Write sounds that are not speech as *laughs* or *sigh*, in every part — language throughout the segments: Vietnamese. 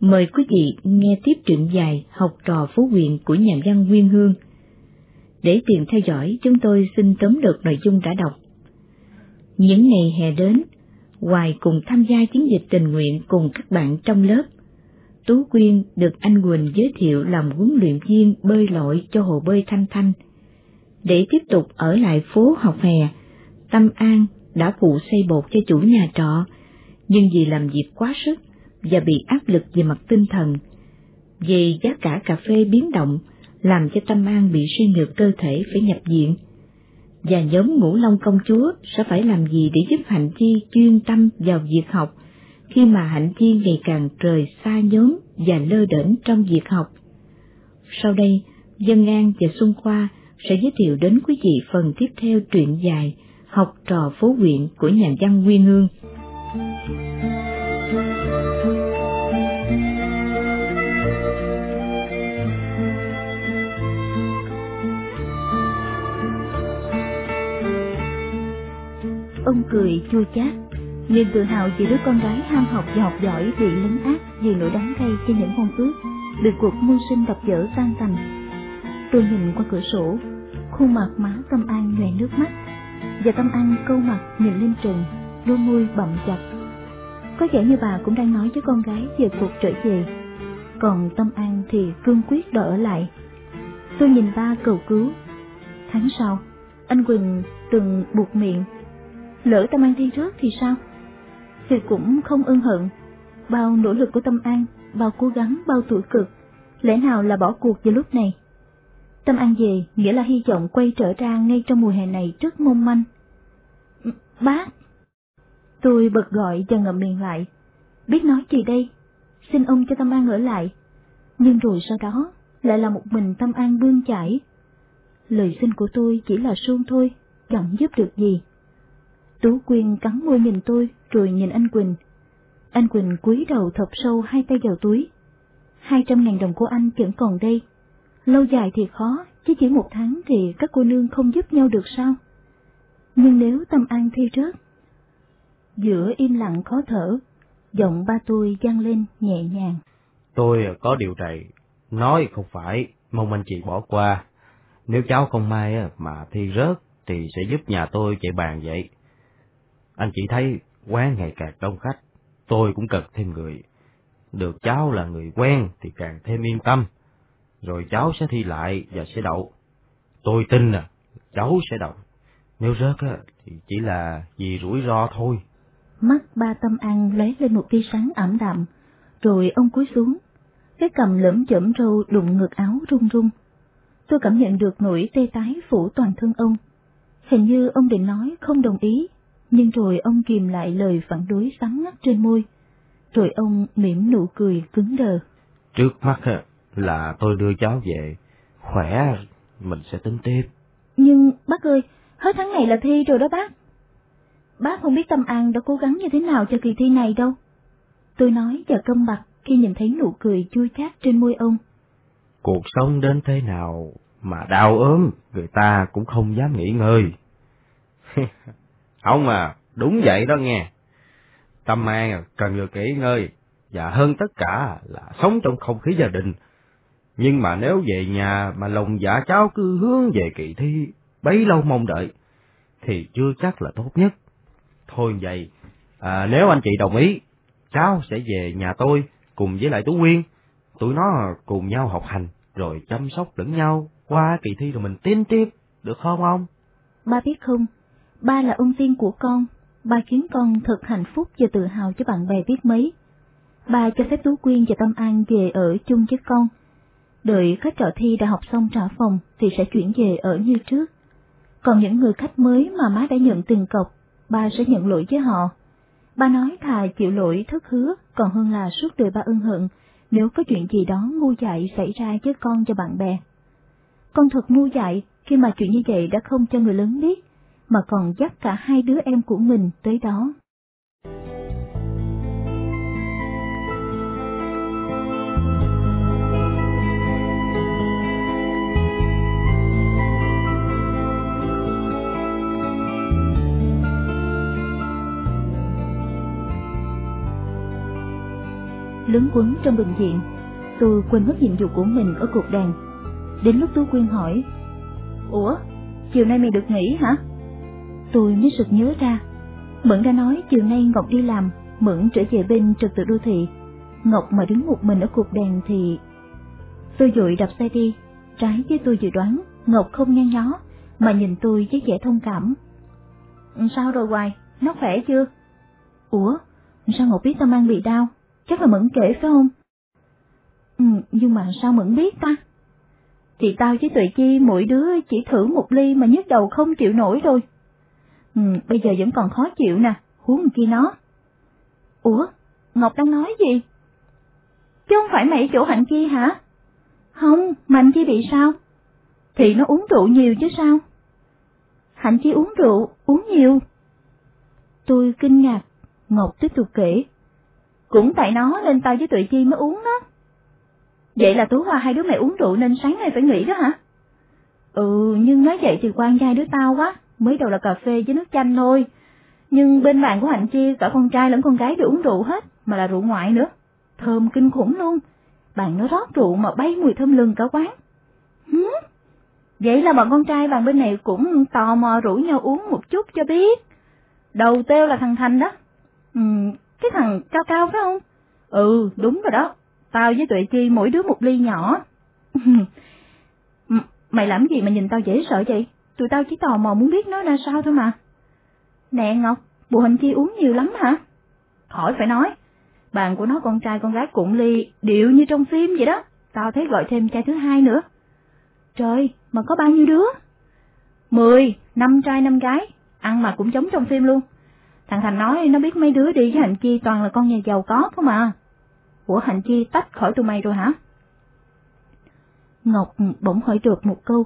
Mời quý vị nghe tiếp truyện dài Học trò phố huyện của nhà văn Nguyên Hương. Để tiện theo dõi, chúng tôi xin tóm lược nội dung đã đọc. Những ngày hè đến, Hoài cùng tham gia chiến dịch tình nguyện cùng các bạn trong lớp. Tú Quyên được anh Quỳnh giới thiệu làm huấn luyện viên bơi lội cho hồ bơi Thanh Thanh. Để tiếp tục ở lại phố học hè, Tâm An đã phụ xây bột cho chủ nhà trọ, nhưng vì làm việc quá sức và bị áp lực về mặt tinh thần, vì giá cả cà phê biến động làm cho Tâm An bị suy nhược cơ thể phải nhập viện. Và nhóm ngũ long công chúa sẽ phải làm gì để giúp Hạnh Chi chuyên tâm vào việc học, khi mà Hạnh Chi ngày càng rời xa nhóm và lơ đễnh trong việc học. Sau đây, Dân An và Xuân Khoa sẽ giới thiệu đến quý vị phần tiếp theo truyện dài Học trò phố huyện của nhà văn Nguyên Hương. Ông cười chua chát, niềm tự hào về đứa con gái ham học và học giỏi bị lấn át vì nỗi đắng cay trên những mong ước, được cuộc mưu sinh đập dở tan tành. Tôi nhìn qua cửa sổ, khuôn mặt má Tâm An nhòe nước mắt, và Tâm An câu mặt nhìn lên trần, đôi môi bậm chặt. Có vẻ như bà cũng đang nói với con gái về cuộc trở về, còn Tâm An thì cương quyết đòi ở lại. Tôi nhìn ba cầu cứu. Tháng sau, anh Quỳnh từng buộc miệng lỡ Tâm An thi rớt thì sao? Thì cũng không ân hận. Bao nỗ lực của Tâm An, bao cố gắng, bao tuổi cực, lẽ nào là bỏ cuộc vào lúc này? Tâm An về nghĩa là hy vọng quay trở ra ngay trong mùa hè này rất mong manh. Bác! Tôi bật gọi và ngậm miệng lại. Biết nói gì đây? Xin ông cho Tâm An ở lại. Nhưng rồi sau đó lại là một mình Tâm An bươn chải. Lời xin của tôi chỉ là suông thôi, chẳng giúp được gì. Tú Quyên cắn môi nhìn tôi, rồi nhìn anh Quỳnh. Anh Quỳnh cúi đầu thọc sâu hai tay vào túi. Hai trăm ngàn đồng của anh vẫn còn đây. Lâu dài thì khó, chứ chỉ một tháng thì các cô nương không giúp nhau được sao? Nhưng nếu tâm an thi rớt... Giữa im lặng khó thở, giọng ba tôi vang lên nhẹ nhàng. Tôi có điều này, nói không phải, mong anh chị bỏ qua. Nếu cháu không may mà thi rớt thì sẽ giúp nhà tôi chạy bàn vậy. Anh chỉ thấy quán ngày càng đông khách, tôi cũng cần thêm người. Được cháu là người quen thì càng thêm yên tâm. Rồi cháu sẽ thi lại và sẽ đậu. Tôi tin là cháu sẽ đậu. Nếu rớt á, thì chỉ là vì rủi ro thôi. Mắt ba tâm an lấy lên một tia sáng ẩm đạm, rồi ông cúi xuống. Cái cầm lẫm chẩm râu đụng ngực áo run run. Tôi cảm nhận được nỗi tê tái phủ toàn thân ông. Hình như ông định nói không đồng ý, nhưng rồi ông kìm lại lời phản đối sắn ngắt trên môi, rồi ông mỉm nụ cười cứng đờ. Trước mắt là tôi đưa cháu về, khỏe mình sẽ tính tiếp. Nhưng bác ơi, hết tháng này là thi rồi đó bác. Bác không biết Tâm An đã cố gắng như thế nào cho kỳ thi này đâu. Tôi nói và câm mặt khi nhìn thấy nụ cười chua chát trên môi ông. Cuộc sống đến thế nào mà đau ốm, người ta cũng không dám nghỉ ngơi. *laughs* Không mà, đúng vậy đó nghe. Tâm An cần được nghỉ ngơi, và hơn tất cả là sống trong không khí gia đình. Nhưng mà nếu về nhà mà lòng dạ cháu cứ hướng về kỳ thi, bấy lâu mong đợi, thì chưa chắc là tốt nhất. Thôi vậy, à, nếu anh chị đồng ý, cháu sẽ về nhà tôi cùng với lại Tú Quyên, tụi nó cùng nhau học hành, rồi chăm sóc lẫn nhau, qua kỳ thi rồi mình tiến tiếp, được không ông? Ba biết không, ba là ân tiên của con, ba khiến con thật hạnh phúc và tự hào cho bạn bè biết mấy. Ba cho phép Tú Quyên và Tâm An về ở chung với con. Đợi khách trọ thi đã học xong trả phòng thì sẽ chuyển về ở như trước. Còn những người khách mới mà má đã nhận tiền cọc, ba sẽ nhận lỗi với họ. Ba nói thà chịu lỗi thất hứa còn hơn là suốt đời ba ân hận nếu có chuyện gì đó ngu dại xảy ra với con và bạn bè. Con thật ngu dại khi mà chuyện như vậy đã không cho người lớn biết mà còn dắt cả hai đứa em của mình tới đó. Lớn quấn trong bệnh viện, tôi quên mất nhiệm vụ của mình ở cuộc đàn. Đến lúc tôi Quyên hỏi, Ủa, chiều nay mày được nghỉ hả? Tôi mới sực nhớ ra, Mẫn đã nói chiều nay Ngọc đi làm, Mẫn trở về bên trật tự đô thị. Ngọc mà đứng một mình ở cục đèn thì... Tôi dội đạp xe đi, trái với tôi dự đoán, Ngọc không nhăn nhó, mà nhìn tôi với vẻ thông cảm. Sao rồi Hoài, nó khỏe chưa? Ủa, sao Ngọc biết tao mang bị đau? Chắc là Mẫn kể phải không? Ừ, nhưng mà sao Mẫn biết ta? Thì tao với Tuệ Chi mỗi đứa chỉ thử một ly mà nhức đầu không chịu nổi rồi. Ừ, bây giờ vẫn còn khó chịu nè, huống kia nó. Ủa, Ngọc đang nói gì? Chứ không phải mày chỗ Hạnh Chi hả? Không, mà Hạnh Chi bị sao? Thì nó uống rượu nhiều chứ sao? Hạnh Chi uống rượu, uống nhiều. Tôi kinh ngạc, Ngọc tiếp tục kể. Cũng tại nó nên tao với tụi Chi mới uống đó. Vậy là Tú Hoa hai đứa mày uống rượu nên sáng nay phải nghỉ đó hả? Ừ, nhưng nói vậy thì quan trai đứa tao quá, mới đầu là cà phê với nước chanh thôi. Nhưng bên bạn của Hạnh Chi cả con trai lẫn con gái đều uống rượu hết, mà là rượu ngoại nữa. Thơm kinh khủng luôn. Bạn nó rót rượu mà bay mùi thơm lừng cả quán. Hứ? Vậy là bọn con trai bạn bên này cũng tò mò rủ nhau uống một chút cho biết. Đầu têu là thằng Thành đó. Ừ, cái thằng cao cao phải không? Ừ, đúng rồi đó. Tao với Tuệ Chi mỗi đứa một ly nhỏ. *laughs* Ừ, mày làm gì mà nhìn tao dễ sợ vậy? Tụi tao chỉ tò mò muốn biết nó ra sao thôi mà. Nè Ngọc, bộ hình Chi uống nhiều lắm hả? Khỏi phải nói, bạn của nó con trai con gái cũng ly, điệu như trong phim vậy đó. Tao thấy gọi thêm trai thứ hai nữa. Trời, mà có bao nhiêu đứa? Mười, năm trai năm gái, ăn mà cũng giống trong phim luôn. Thằng Thành nói nó biết mấy đứa đi với Hạnh Chi toàn là con nhà giàu có không mà. Ủa Hạnh Chi tách khỏi tụi mày rồi hả? Ngọc bỗng hỏi được một câu.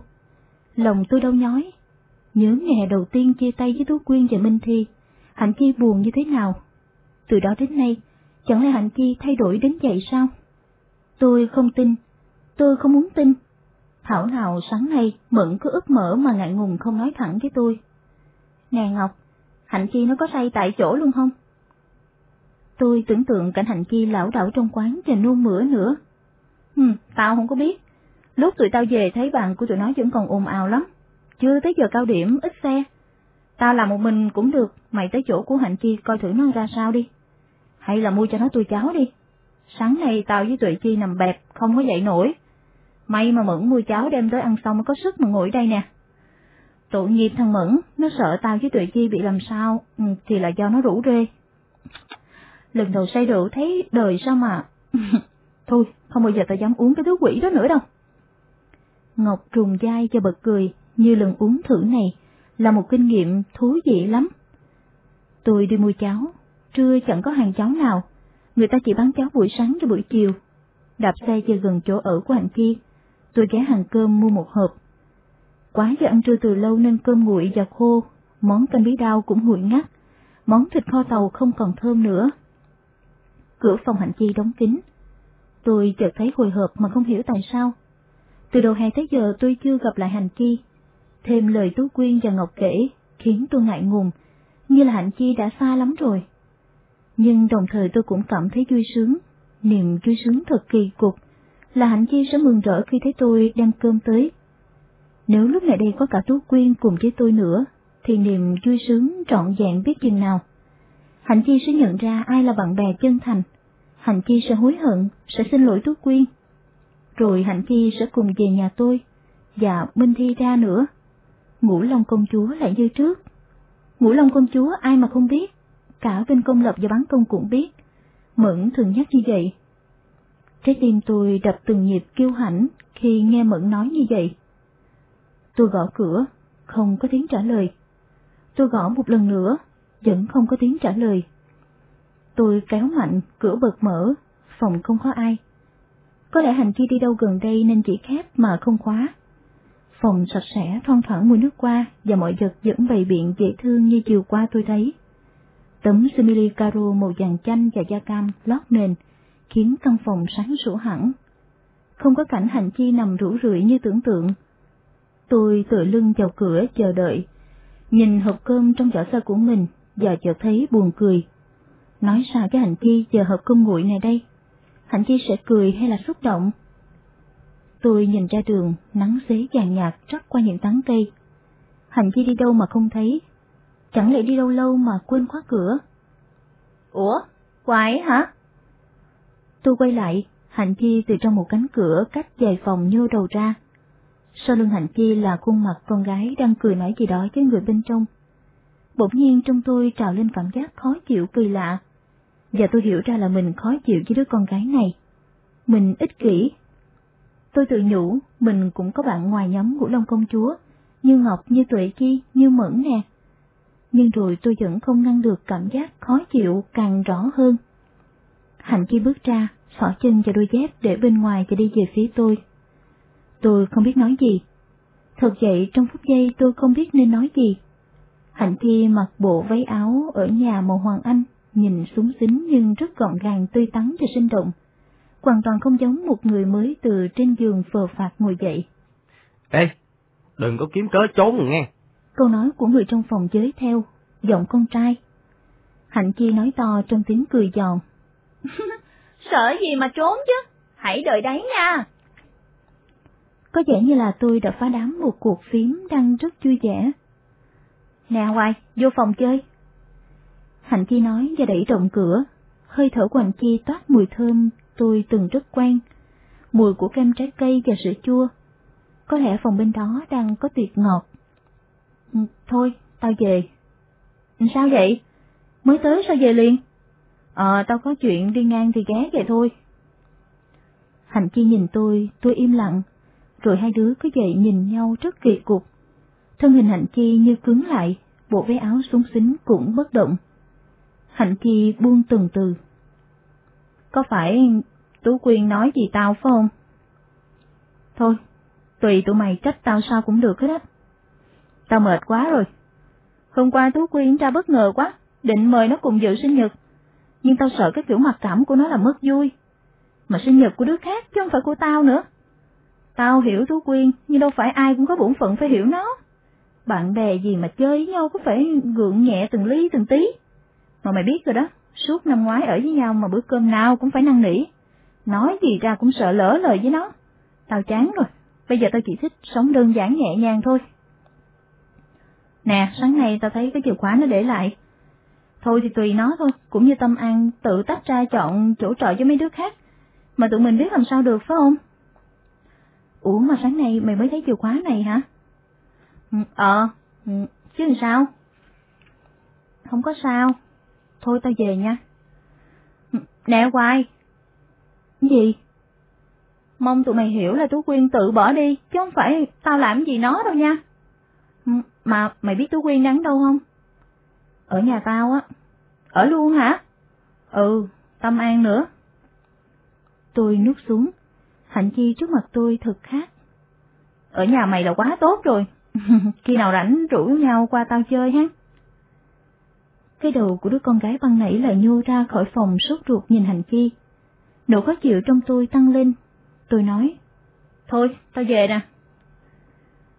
Lòng tôi đau nhói. Nhớ ngày đầu tiên chia tay với Tú Quyên và Minh Thi, Hạnh Chi buồn như thế nào? Từ đó đến nay, chẳng lẽ Hạnh Chi thay đổi đến vậy sao? Tôi không tin, tôi không muốn tin. Thảo nào sáng nay Mẫn cứ ướp mở mà ngại ngùng không nói thẳng với tôi. Nè Ngọc, Hạnh Chi nó có say tại chỗ luôn không? Tôi tưởng tượng cảnh Hạnh Chi lão đảo trong quán và nôn mửa nữa. Ừ, tao không có biết. Lúc tụi tao về thấy bạn của tụi nó vẫn còn ồn ào lắm. Chưa tới giờ cao điểm, ít xe. Tao làm một mình cũng được, mày tới chỗ của Hạnh Chi coi thử nó ra sao đi. Hay là mua cho nó tôi cháo đi. Sáng nay tao với tụi Chi nằm bẹp, không có dậy nổi. May mà Mẫn mua cháo đem tới ăn xong mới có sức mà ngồi đây nè. Tội nghiệp thằng Mẫn, nó sợ tao với tụi Chi bị làm sao, ừ, thì là do nó rủ rê. Lần đầu say rượu thấy đời sao mà... *laughs* Thôi, không bao giờ tao dám uống cái thứ quỷ đó nữa đâu. Ngọc trùng dai cho bật cười, như lần uống thử này, là một kinh nghiệm thú vị lắm. Tôi đi mua cháo, trưa chẳng có hàng cháo nào, người ta chỉ bán cháo buổi sáng cho buổi chiều. Đạp xe về gần chỗ ở của Hạnh Chi, tôi ghé hàng cơm mua một hộp. Quá giờ ăn trưa từ lâu nên cơm nguội và khô, món canh bí đao cũng nguội ngắt, món thịt kho tàu không còn thơm nữa. Cửa phòng Hạnh Chi đóng kín. Tôi chợt thấy hồi hộp mà không hiểu tại sao. Từ đầu hè tới giờ tôi chưa gặp lại Hạnh Chi. Thêm lời Tú Quyên và Ngọc kể khiến tôi ngại ngùng, như là Hạnh Chi đã xa lắm rồi. Nhưng đồng thời tôi cũng cảm thấy vui sướng, niềm vui sướng thật kỳ cục, là Hạnh Chi sẽ mừng rỡ khi thấy tôi đem cơm tới. Nếu lúc này đây có cả Tú Quyên cùng với tôi nữa, thì niềm vui sướng trọn vẹn biết chừng nào. Hạnh Chi sẽ nhận ra ai là bạn bè chân thành. Hạnh Chi sẽ hối hận, sẽ xin lỗi Tú Quyên. Rồi Hạnh phi sẽ cùng về nhà tôi, và Minh Thi ra nữa. Ngũ Long công chúa lại như trước. Ngũ Long công chúa ai mà không biết, cả bên công lập và bán công cũng biết. Mẫn thường nhắc như vậy. Trái tim tôi đập từng nhịp kiêu hãnh khi nghe Mẫn nói như vậy. Tôi gõ cửa, không có tiếng trả lời. Tôi gõ một lần nữa, vẫn không có tiếng trả lời. Tôi kéo mạnh, cửa bật mở, phòng không có ai. Có lẽ hành chi đi đâu gần đây nên chỉ khép mà không khóa. Phòng sạch sẽ, thoang thoảng mùi nước qua và mọi vật vẫn bày biện dễ thương như chiều qua tôi thấy. Tấm simili caro màu vàng chanh và da cam lót nền, khiến căn phòng sáng sủa hẳn. Không có cảnh hành chi nằm rủ rượi như tưởng tượng. Tôi tựa lưng vào cửa chờ đợi, nhìn hộp cơm trong giỏ xe của mình và chợt thấy buồn cười. Nói sao cái hành chi giờ hộp cơm nguội này đây? Hạnh Chi sẽ cười hay là xúc động? Tôi nhìn ra đường, nắng xế vàng nhạt trót qua những tán cây. Hạnh Chi đi đâu mà không thấy? Chẳng lẽ đi đâu lâu mà quên khóa cửa? Ủa, quái hả? Tôi quay lại, Hạnh Chi từ trong một cánh cửa cách vài phòng nhô đầu ra. Sau lưng Hạnh Chi là khuôn mặt con gái đang cười nói gì đó với người bên trong. Bỗng nhiên trong tôi trào lên cảm giác khó chịu kỳ lạ, và tôi hiểu ra là mình khó chịu với đứa con gái này. Mình ích kỷ. Tôi tự nhủ, mình cũng có bạn ngoài nhóm của Long Công Chúa, như Ngọc, như Tuệ Chi, như Mẫn nè. Nhưng rồi tôi vẫn không ngăn được cảm giác khó chịu càng rõ hơn. Hạnh Chi bước ra, xỏ chân và đôi dép để bên ngoài và đi về phía tôi. Tôi không biết nói gì. Thật vậy trong phút giây tôi không biết nên nói gì. Hạnh Chi mặc bộ váy áo ở nhà màu hoàng anh, nhìn súng xính nhưng rất gọn gàng tươi tắn và sinh động. Hoàn toàn không giống một người mới từ trên giường phờ phạt ngồi dậy. Ê, đừng có kiếm cớ trốn nghe. Câu nói của người trong phòng giới theo, giọng con trai. Hạnh Chi nói to trong tiếng cười giòn. *laughs* Sợ gì mà trốn chứ, hãy đợi đấy nha. Có vẻ như là tôi đã phá đám một cuộc phím đang rất vui vẻ. Nè Hoài, vô phòng chơi. Hạnh Chi nói và đẩy rộng cửa, hơi thở của Hạnh Chi toát mùi thơm tôi từng rất quen, mùi của kem trái cây và sữa chua. Có lẽ phòng bên đó đang có tuyệt ngọt. Ừ, thôi, tao về. Sao vậy? Mới tới sao về liền? Ờ, tao có chuyện đi ngang thì ghé về thôi. Hạnh Chi nhìn tôi, tôi im lặng, rồi hai đứa cứ dậy nhìn nhau rất kỳ cục. Thân hình Hạnh Chi như cứng lại, bộ váy áo súng xính cũng bất động. Hạnh Chi buông từng từ. Có phải Tú Quyên nói gì tao phải không? Thôi, tùy tụi mày trách tao sao cũng được hết á. Tao mệt quá rồi. Hôm qua Tú Quyên ra bất ngờ quá, định mời nó cùng dự sinh nhật. Nhưng tao sợ cái kiểu mặc cảm của nó là mất vui. Mà sinh nhật của đứa khác chứ không phải của tao nữa. Tao hiểu Tú Quyên, nhưng đâu phải ai cũng có bổn phận phải hiểu nó. Bạn bè gì mà chơi với nhau có phải gượng nhẹ từng ly từng tí. Mà mày biết rồi đó, suốt năm ngoái ở với nhau mà bữa cơm nào cũng phải năn nỉ. Nói gì ra cũng sợ lỡ lời với nó. Tao chán rồi, bây giờ tao chỉ thích sống đơn giản nhẹ nhàng thôi. Nè, sáng nay tao thấy cái chìa khóa nó để lại. Thôi thì tùy nó thôi, cũng như Tâm An tự tách ra chọn chỗ trọ cho mấy đứa khác. Mà tụi mình biết làm sao được phải không? Ủa mà sáng nay mày mới thấy chìa khóa này hả? Ừ, ờ, ừ, chứ làm sao? Không có sao. Thôi tao về nha. Nè Hoài. Gì? Mong tụi mày hiểu là Tú Quyên tự bỏ đi, chứ không phải tao làm gì nó đâu nha. Mà mày biết Tú Quyên đang đâu không? Ở nhà tao á. Ở luôn hả? Ừ, Tâm An nữa. Tôi nuốt xuống, Hạnh Chi trước mặt tôi thật khác. Ở nhà mày là quá tốt rồi, *laughs* khi nào rảnh rủ nhau qua tao chơi ha. Cái đầu của đứa con gái băng nảy lại nhô ra khỏi phòng sốt ruột nhìn Hạnh Chi. Nỗi khó chịu trong tôi tăng lên. Tôi nói, thôi, tao về nè.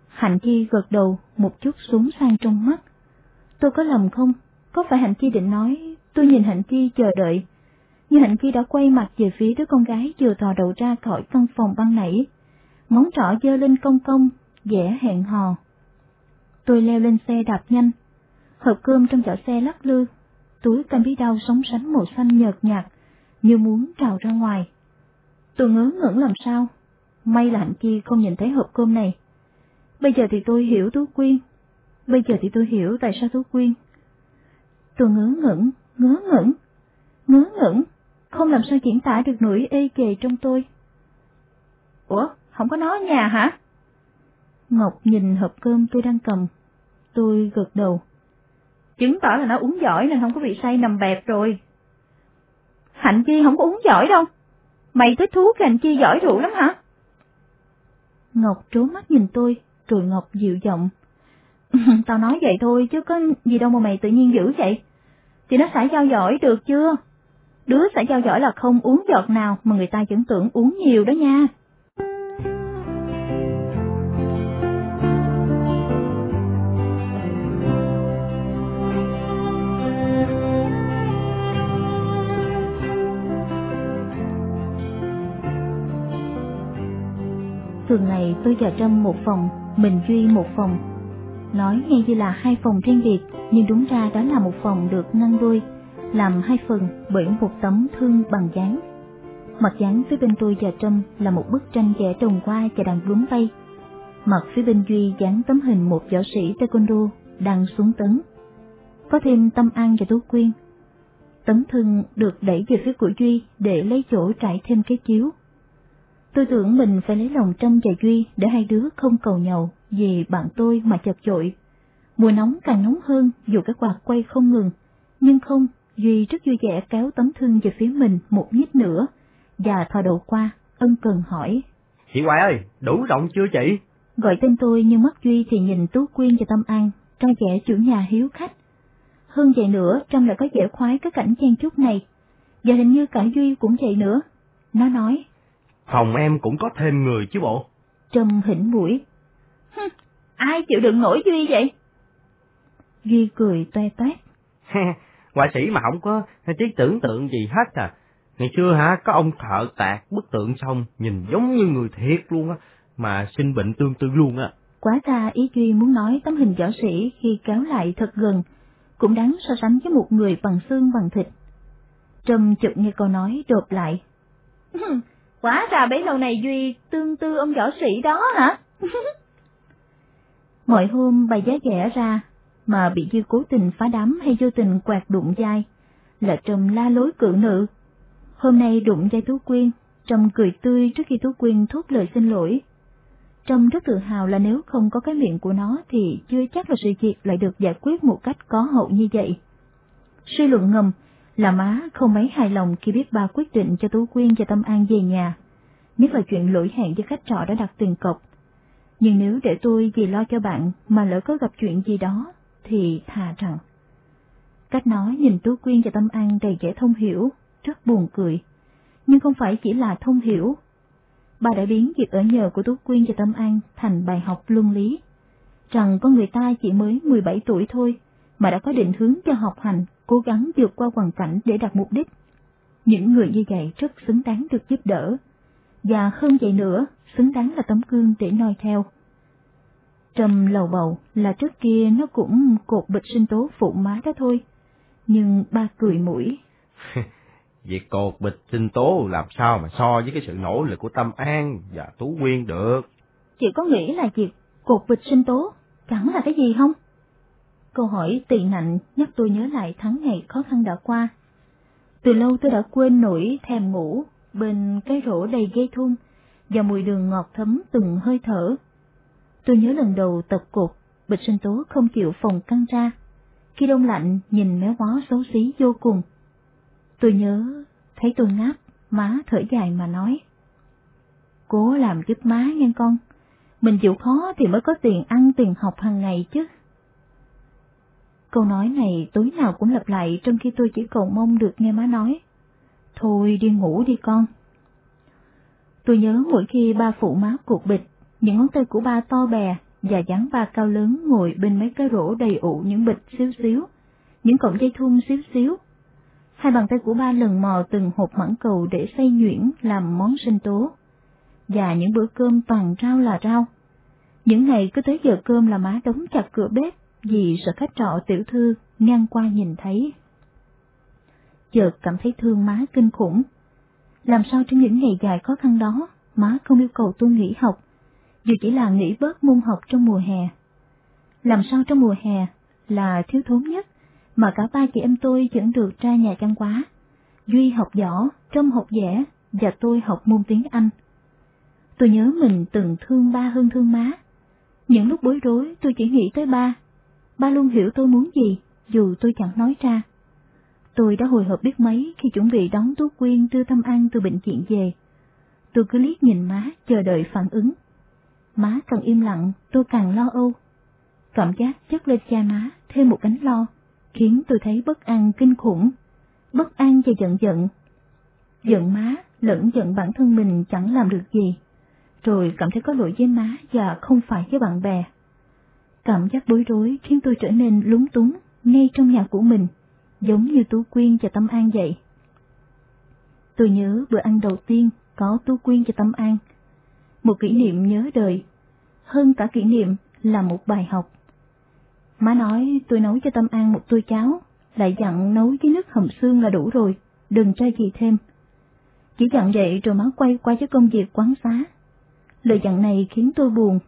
Hạnh Chi gật đầu một chút xuống sang trong mắt. Tôi có lầm không? Có phải Hạnh Chi định nói, tôi nhìn Hạnh Chi chờ đợi. Nhưng Hạnh Chi đã quay mặt về phía đứa con gái vừa thò đầu ra khỏi căn phòng băng nảy. móng trỏ dơ lên cong cong, vẻ hẹn hò. Tôi leo lên xe đạp nhanh. Hộp cơm trong chảo xe lắc lư, túi cam bí đau sóng sánh màu xanh nhợt nhạt, như muốn trào ra ngoài. Tôi ngớ ngẩn làm sao, may là hạnh chi không nhìn thấy hộp cơm này. Bây giờ thì tôi hiểu Tú Quyên, bây giờ thì tôi hiểu tại sao Tú Quyên. Tôi ngớ ngẩn, ngớ ngẩn, ngớ ngẩn, không làm sao diễn tả được nỗi ê kề trong tôi. Ủa, không có nó ở nhà hả? Ngọc nhìn hộp cơm tôi đang cầm. Tôi gật đầu. Chứng tỏ là nó uống giỏi nên không có bị say nằm bẹp rồi. Hạnh Chi không có uống giỏi đâu. Mày tới thú Hạnh Chi giỏi rượu lắm hả? Ngọc trố mắt nhìn tôi, rồi Ngọc dịu giọng. *laughs* Tao nói vậy thôi chứ có gì đâu mà mày tự nhiên dữ vậy. Thì nó xã giao giỏi được chưa? Đứa xã giao giỏi là không uống giọt nào mà người ta vẫn tưởng uống nhiều đó nha. Thường ngày tôi và Trâm một phòng, mình Duy một phòng. Nói nghe như là hai phòng riêng biệt, nhưng đúng ra đó là một phòng được ngăn đôi, làm hai phần bởi một tấm thương bằng dáng. Mặt dáng phía bên tôi và Trâm là một bức tranh vẽ trồng hoa và đàn gúm bay. Mặt phía bên Duy dán tấm hình một võ sĩ taekwondo đang xuống tấn. Có thêm Tâm An và Tú Quyên. Tấm thân được đẩy về phía của Duy để lấy chỗ trải thêm cái chiếu. Tôi tưởng mình phải lấy lòng Trâm và Duy để hai đứa không cầu nhậu vì bạn tôi mà chật chội. Mùa nóng càng nóng hơn dù cái quạt quay không ngừng, nhưng không, Duy rất vui vẻ kéo tấm thương về phía mình một nhích nữa, và thò đầu qua, ân cần hỏi. Chị Hoài ơi, đủ rộng chưa chị? Gọi tên tôi nhưng mắt Duy thì nhìn Tú Quyên và Tâm An, ra vẻ chủ nhà hiếu khách. Hơn vậy nữa, trong lại có vẻ khoái cái cảnh chen chúc này. Và hình như cả Duy cũng vậy nữa. Nó nói. Phòng em cũng có thêm người chứ bộ. Trâm hỉnh mũi. Ai chịu đựng nổi Duy vậy? Duy cười toe toét. Họa sĩ mà không có trí tưởng tượng gì hết à. Ngày xưa hả, có ông thợ tạc bức tượng xong, nhìn giống như người thiệt luôn á, mà sinh bệnh tương tư luôn á. Quá ra ý Duy muốn nói tấm hình võ sĩ khi kéo lại thật gần, cũng đáng so sánh với một người bằng xương bằng thịt. Trâm chợt nghe câu nói đột lại. Quá ra bấy lâu này Duy tương tư ông võ sĩ đó hả? *laughs* Mọi hôm bà giá ghẻ ra, mà bị Duy cố tình phá đám hay vô tình quạt đụng dai, là Trâm la lối cự nữ. Hôm nay đụng dai Tú Quyên, Trâm cười tươi trước khi Tú Quyên thốt lời xin lỗi. Trâm rất tự hào là nếu không có cái miệng của nó thì chưa chắc là sự việc lại được giải quyết một cách có hậu như vậy. Suy luận ngầm là má không mấy hài lòng khi biết ba quyết định cho Tú Quyên và Tâm An về nhà, nhất là chuyện lỗi hẹn với khách trọ đã đặt tiền cọc. Nhưng nếu để tôi vì lo cho bạn mà lỡ có gặp chuyện gì đó, thì thà rằng. Cách nói nhìn Tú Quyên và Tâm An đầy vẻ thông hiểu, rất buồn cười. Nhưng không phải chỉ là thông hiểu. Bà đã biến việc ở nhờ của Tú Quyên và Tâm An thành bài học luân lý. Rằng con người ta chỉ mới 17 tuổi thôi, mà đã có định hướng cho học hành, cố gắng vượt qua hoàn cảnh để đạt mục đích. Những người như vậy rất xứng đáng được giúp đỡ. Và hơn vậy nữa, xứng đáng là tấm gương để noi theo. Trầm lầu bầu là trước kia nó cũng cột bịch sinh tố phụ má đó thôi. Nhưng ba cười mũi. *laughs* Việc cột bịch sinh tố làm sao mà so với cái sự nỗ lực của Tâm An và Tú Quyên được. Chị có nghĩ là việc cột bịch sinh tố chẳng là cái gì không? Câu hỏi tị nạnh nhắc tôi nhớ lại tháng ngày khó khăn đã qua. Từ lâu tôi đã quên nổi thèm ngủ bên cái rổ đầy dây thun và mùi đường ngọt thấm từng hơi thở Tôi nhớ lần đầu tập cột, bịch sinh tố không chịu phòng căng ra. Khi đông lạnh nhìn méo mó xấu xí vô cùng. Tôi nhớ, thấy tôi ngáp, má thở dài mà nói. Cố làm giúp má nghe con, mình chịu khó thì mới có tiền ăn tiền học hàng ngày chứ. Câu nói này tối nào cũng lặp lại trong khi tôi chỉ cầu mong được nghe má nói. Thôi đi ngủ đi con. Tôi nhớ mỗi khi ba phụ má cuộc bịch, những ngón tay của ba to bè và dáng ba cao lớn ngồi bên mấy cái rổ đầy ụ những bịch xíu xíu, những cọng dây thun xíu xíu. Hai bàn tay của ba lần mò từng hộp mãng cầu để xay nhuyễn làm món sinh tố. Và những bữa cơm toàn rau là rau. Những ngày cứ tới giờ cơm là má đóng chặt cửa bếp vì sợ khách trọ tiểu thư ngang qua nhìn thấy. Chợt cảm thấy thương má kinh khủng. Làm sao trong những ngày dài khó khăn đó, má không yêu cầu tôi nghỉ học, dù chỉ là nghỉ bớt môn học trong mùa hè. Làm sao trong mùa hè là thiếu thốn nhất, mà cả ba chị em tôi vẫn được ra nhà văn quá Duy học võ, Trâm học vẽ, và tôi học môn tiếng Anh. Tôi nhớ mình từng thương ba hơn thương má. Những lúc bối rối tôi chỉ nghĩ tới ba. Ba luôn hiểu tôi muốn gì, dù tôi chẳng nói ra. Tôi đã hồi hộp biết mấy khi chuẩn bị đón Tú Quyên đưa Tâm An từ bệnh viện về. Tôi cứ liếc nhìn má, chờ đợi phản ứng. Má càng im lặng, tôi càng lo âu. Cảm giác chất lên cha má thêm một cánh lo, khiến tôi thấy bất an kinh khủng, bất an và giận giận. Giận má, lẫn giận bản thân mình chẳng làm được gì, rồi cảm thấy có lỗi với má và không phải với bạn bè. Cảm giác bối rối khiến tôi trở nên lúng túng ngay trong nhà của mình, giống như Tú Quyên và Tâm An vậy. Tôi nhớ bữa ăn đầu tiên có Tú Quyên và Tâm An một kỷ niệm nhớ đời, hơn cả kỷ niệm là một bài học. Má nói tôi nấu cho Tâm An một tô cháo, lại dặn nấu với nước hầm xương là đủ rồi, đừng cho gì thêm. Chỉ dặn vậy rồi má quay qua cho công việc quán xá. Lời dặn này khiến tôi buồn.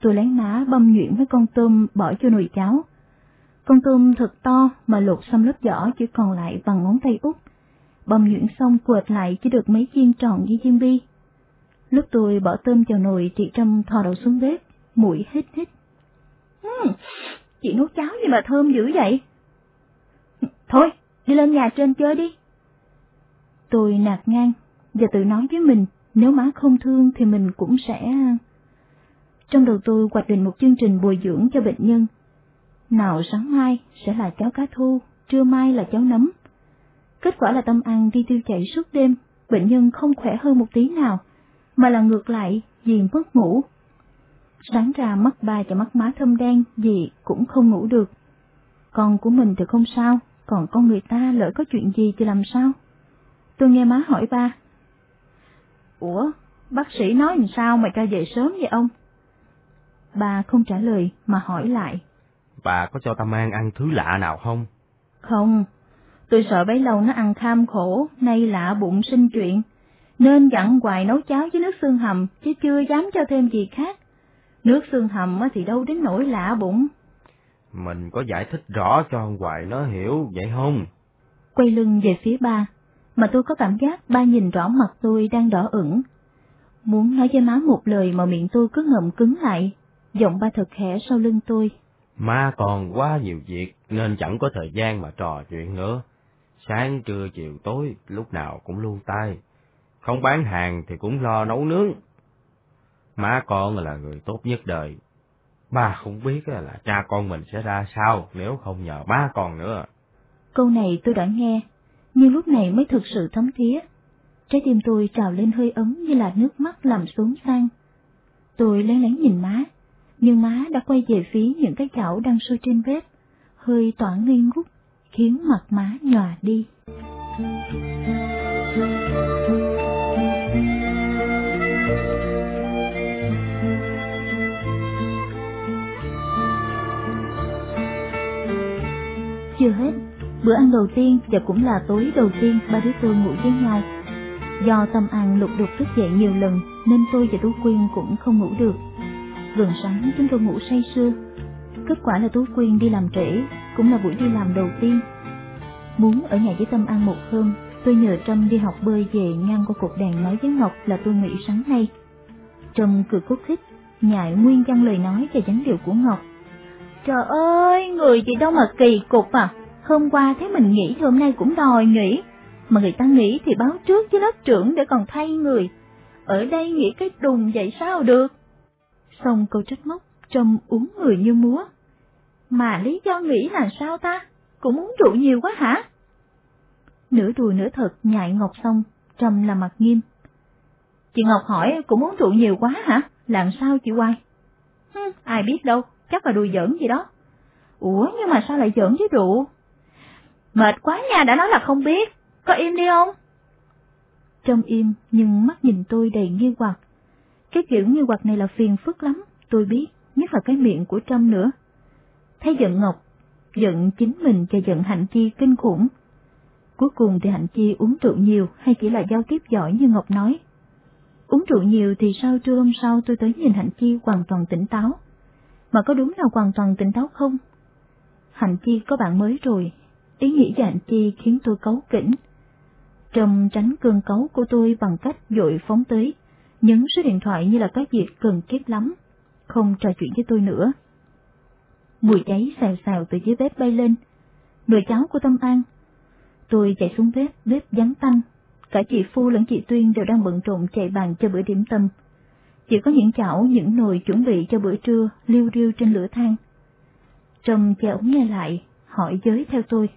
Tôi lấy má băm nhuyễn với con tôm bỏ cho nồi cháo. Con tôm thật to mà lột xong lớp vỏ chỉ còn lại bằng ngón tay út. Băm nhuyễn xong quệt lại chỉ được mấy viên tròn như viên bi. Lúc tôi bỏ tôm vào nồi chị Trâm thò đầu xuống bếp, mũi hít hít. Uhm, chị nấu cháo gì mà thơm dữ vậy? Thôi, đi lên nhà trên chơi đi. Tôi nạt ngang và tự nói với mình, nếu má không thương thì mình cũng sẽ... Trong đầu tôi hoạch định một chương trình bồi dưỡng cho bệnh nhân. Nào sáng mai sẽ là cháo cá thu, trưa mai là cháo nấm. Kết quả là tâm ăn đi tiêu chảy suốt đêm, bệnh nhân không khỏe hơn một tí nào, mà là ngược lại vì mất ngủ. Sáng ra mắt ba và mắt má thâm đen gì cũng không ngủ được. Con của mình thì không sao, còn con người ta lỡ có chuyện gì thì làm sao? Tôi nghe má hỏi ba. Ủa, bác sĩ nói làm sao mà cho về sớm vậy ông? Bà không trả lời mà hỏi lại. Bà có cho Tâm An ăn thứ lạ nào không? Không, tôi sợ bấy lâu nó ăn kham khổ, nay lạ bụng sinh chuyện, nên dặn hoài nấu cháo với nước xương hầm, chứ chưa dám cho thêm gì khác. Nước xương hầm thì đâu đến nỗi lạ bụng. Mình có giải thích rõ cho ông Hoài nó hiểu vậy không? Quay lưng về phía ba, mà tôi có cảm giác ba nhìn rõ mặt tôi đang đỏ ửng. Muốn nói với má một lời mà miệng tôi cứ ngậm cứng lại, giọng ba thật khẽ sau lưng tôi. Má còn quá nhiều việc nên chẳng có thời gian mà trò chuyện nữa. Sáng, trưa, chiều, tối, lúc nào cũng lưu tay. Không bán hàng thì cũng lo nấu nướng. Má con là người tốt nhất đời. Ba không biết là cha con mình sẽ ra sao nếu không nhờ má con nữa. Câu này tôi đã nghe, nhưng lúc này mới thực sự thấm thía. Trái tim tôi trào lên hơi ấm như là nước mắt làm xuống sang. Tôi lén lén nhìn má, nhưng má đã quay về phía những cái chảo đang sôi trên bếp, hơi tỏa nghi ngút, khiến mặt má nhòa đi. Chưa hết, bữa ăn đầu tiên và cũng là tối đầu tiên ba đứa tôi ngủ với nhau. Do tâm an lục đục thức dậy nhiều lần nên tôi và Tú Quyên cũng không ngủ được. Gần sáng chúng tôi ngủ say sưa. Kết quả là Tú Quyên đi làm trễ, cũng là buổi đi làm đầu tiên. Muốn ở nhà với Tâm An một hôm, tôi nhờ Trâm đi học bơi về ngang qua cột đèn nói với Ngọc là tôi nghỉ sáng nay. Trâm cười cốt khích, nhại nguyên văn lời nói và dáng điệu của Ngọc. Trời ơi, người gì đâu mà kỳ cục à, hôm qua thấy mình nghỉ thì hôm nay cũng đòi nghỉ, mà người ta nghỉ thì báo trước với lớp trưởng để còn thay người. Ở đây nghỉ cái đùng vậy sao được? Xong câu trách móc, trông uống người như múa. Mà lý do nghĩ là sao ta? Cũng uống rượu nhiều quá hả? Nửa đùa nửa thật nhại Ngọc xong, trầm là mặt nghiêm. Chị Ngọc hỏi cũng uống rượu nhiều quá hả? Làm sao chị Hoài? Hừm, ai biết đâu, chắc là đùi giỡn gì đó. Ủa nhưng mà sao lại giỡn với rượu? Mệt quá nha đã nói là không biết, có im đi không? Trâm im nhưng mắt nhìn tôi đầy nghi hoặc. Cái kiểu như quạt này là phiền phức lắm, tôi biết, nhất là cái miệng của Trâm nữa. Thấy giận Ngọc, giận chính mình và giận Hạnh Chi kinh khủng. Cuối cùng thì Hạnh Chi uống rượu nhiều hay chỉ là giao tiếp giỏi như Ngọc nói. Uống rượu nhiều thì sau trưa hôm sau tôi tới nhìn Hạnh Chi hoàn toàn tỉnh táo. Mà có đúng là hoàn toàn tỉnh táo không? Hạnh Chi có bạn mới rồi, ý nghĩ về Hạnh Chi khiến tôi cấu kỉnh. Trầm tránh cơn cấu của tôi bằng cách dội phóng tới, nhấn số điện thoại như là có việc cần kiếp lắm, không trò chuyện với tôi nữa. Mùi cháy xào xào từ dưới bếp bay lên, nồi cháo của Tâm An. Tôi chạy xuống bếp, bếp vắng tanh, cả chị Phu lẫn chị Tuyên đều đang bận rộn chạy bàn cho bữa điểm tâm. Chỉ có những chảo, những nồi chuẩn bị cho bữa trưa liêu riêu trên lửa than. Trầm che ống nghe lại, hỏi giới theo tôi.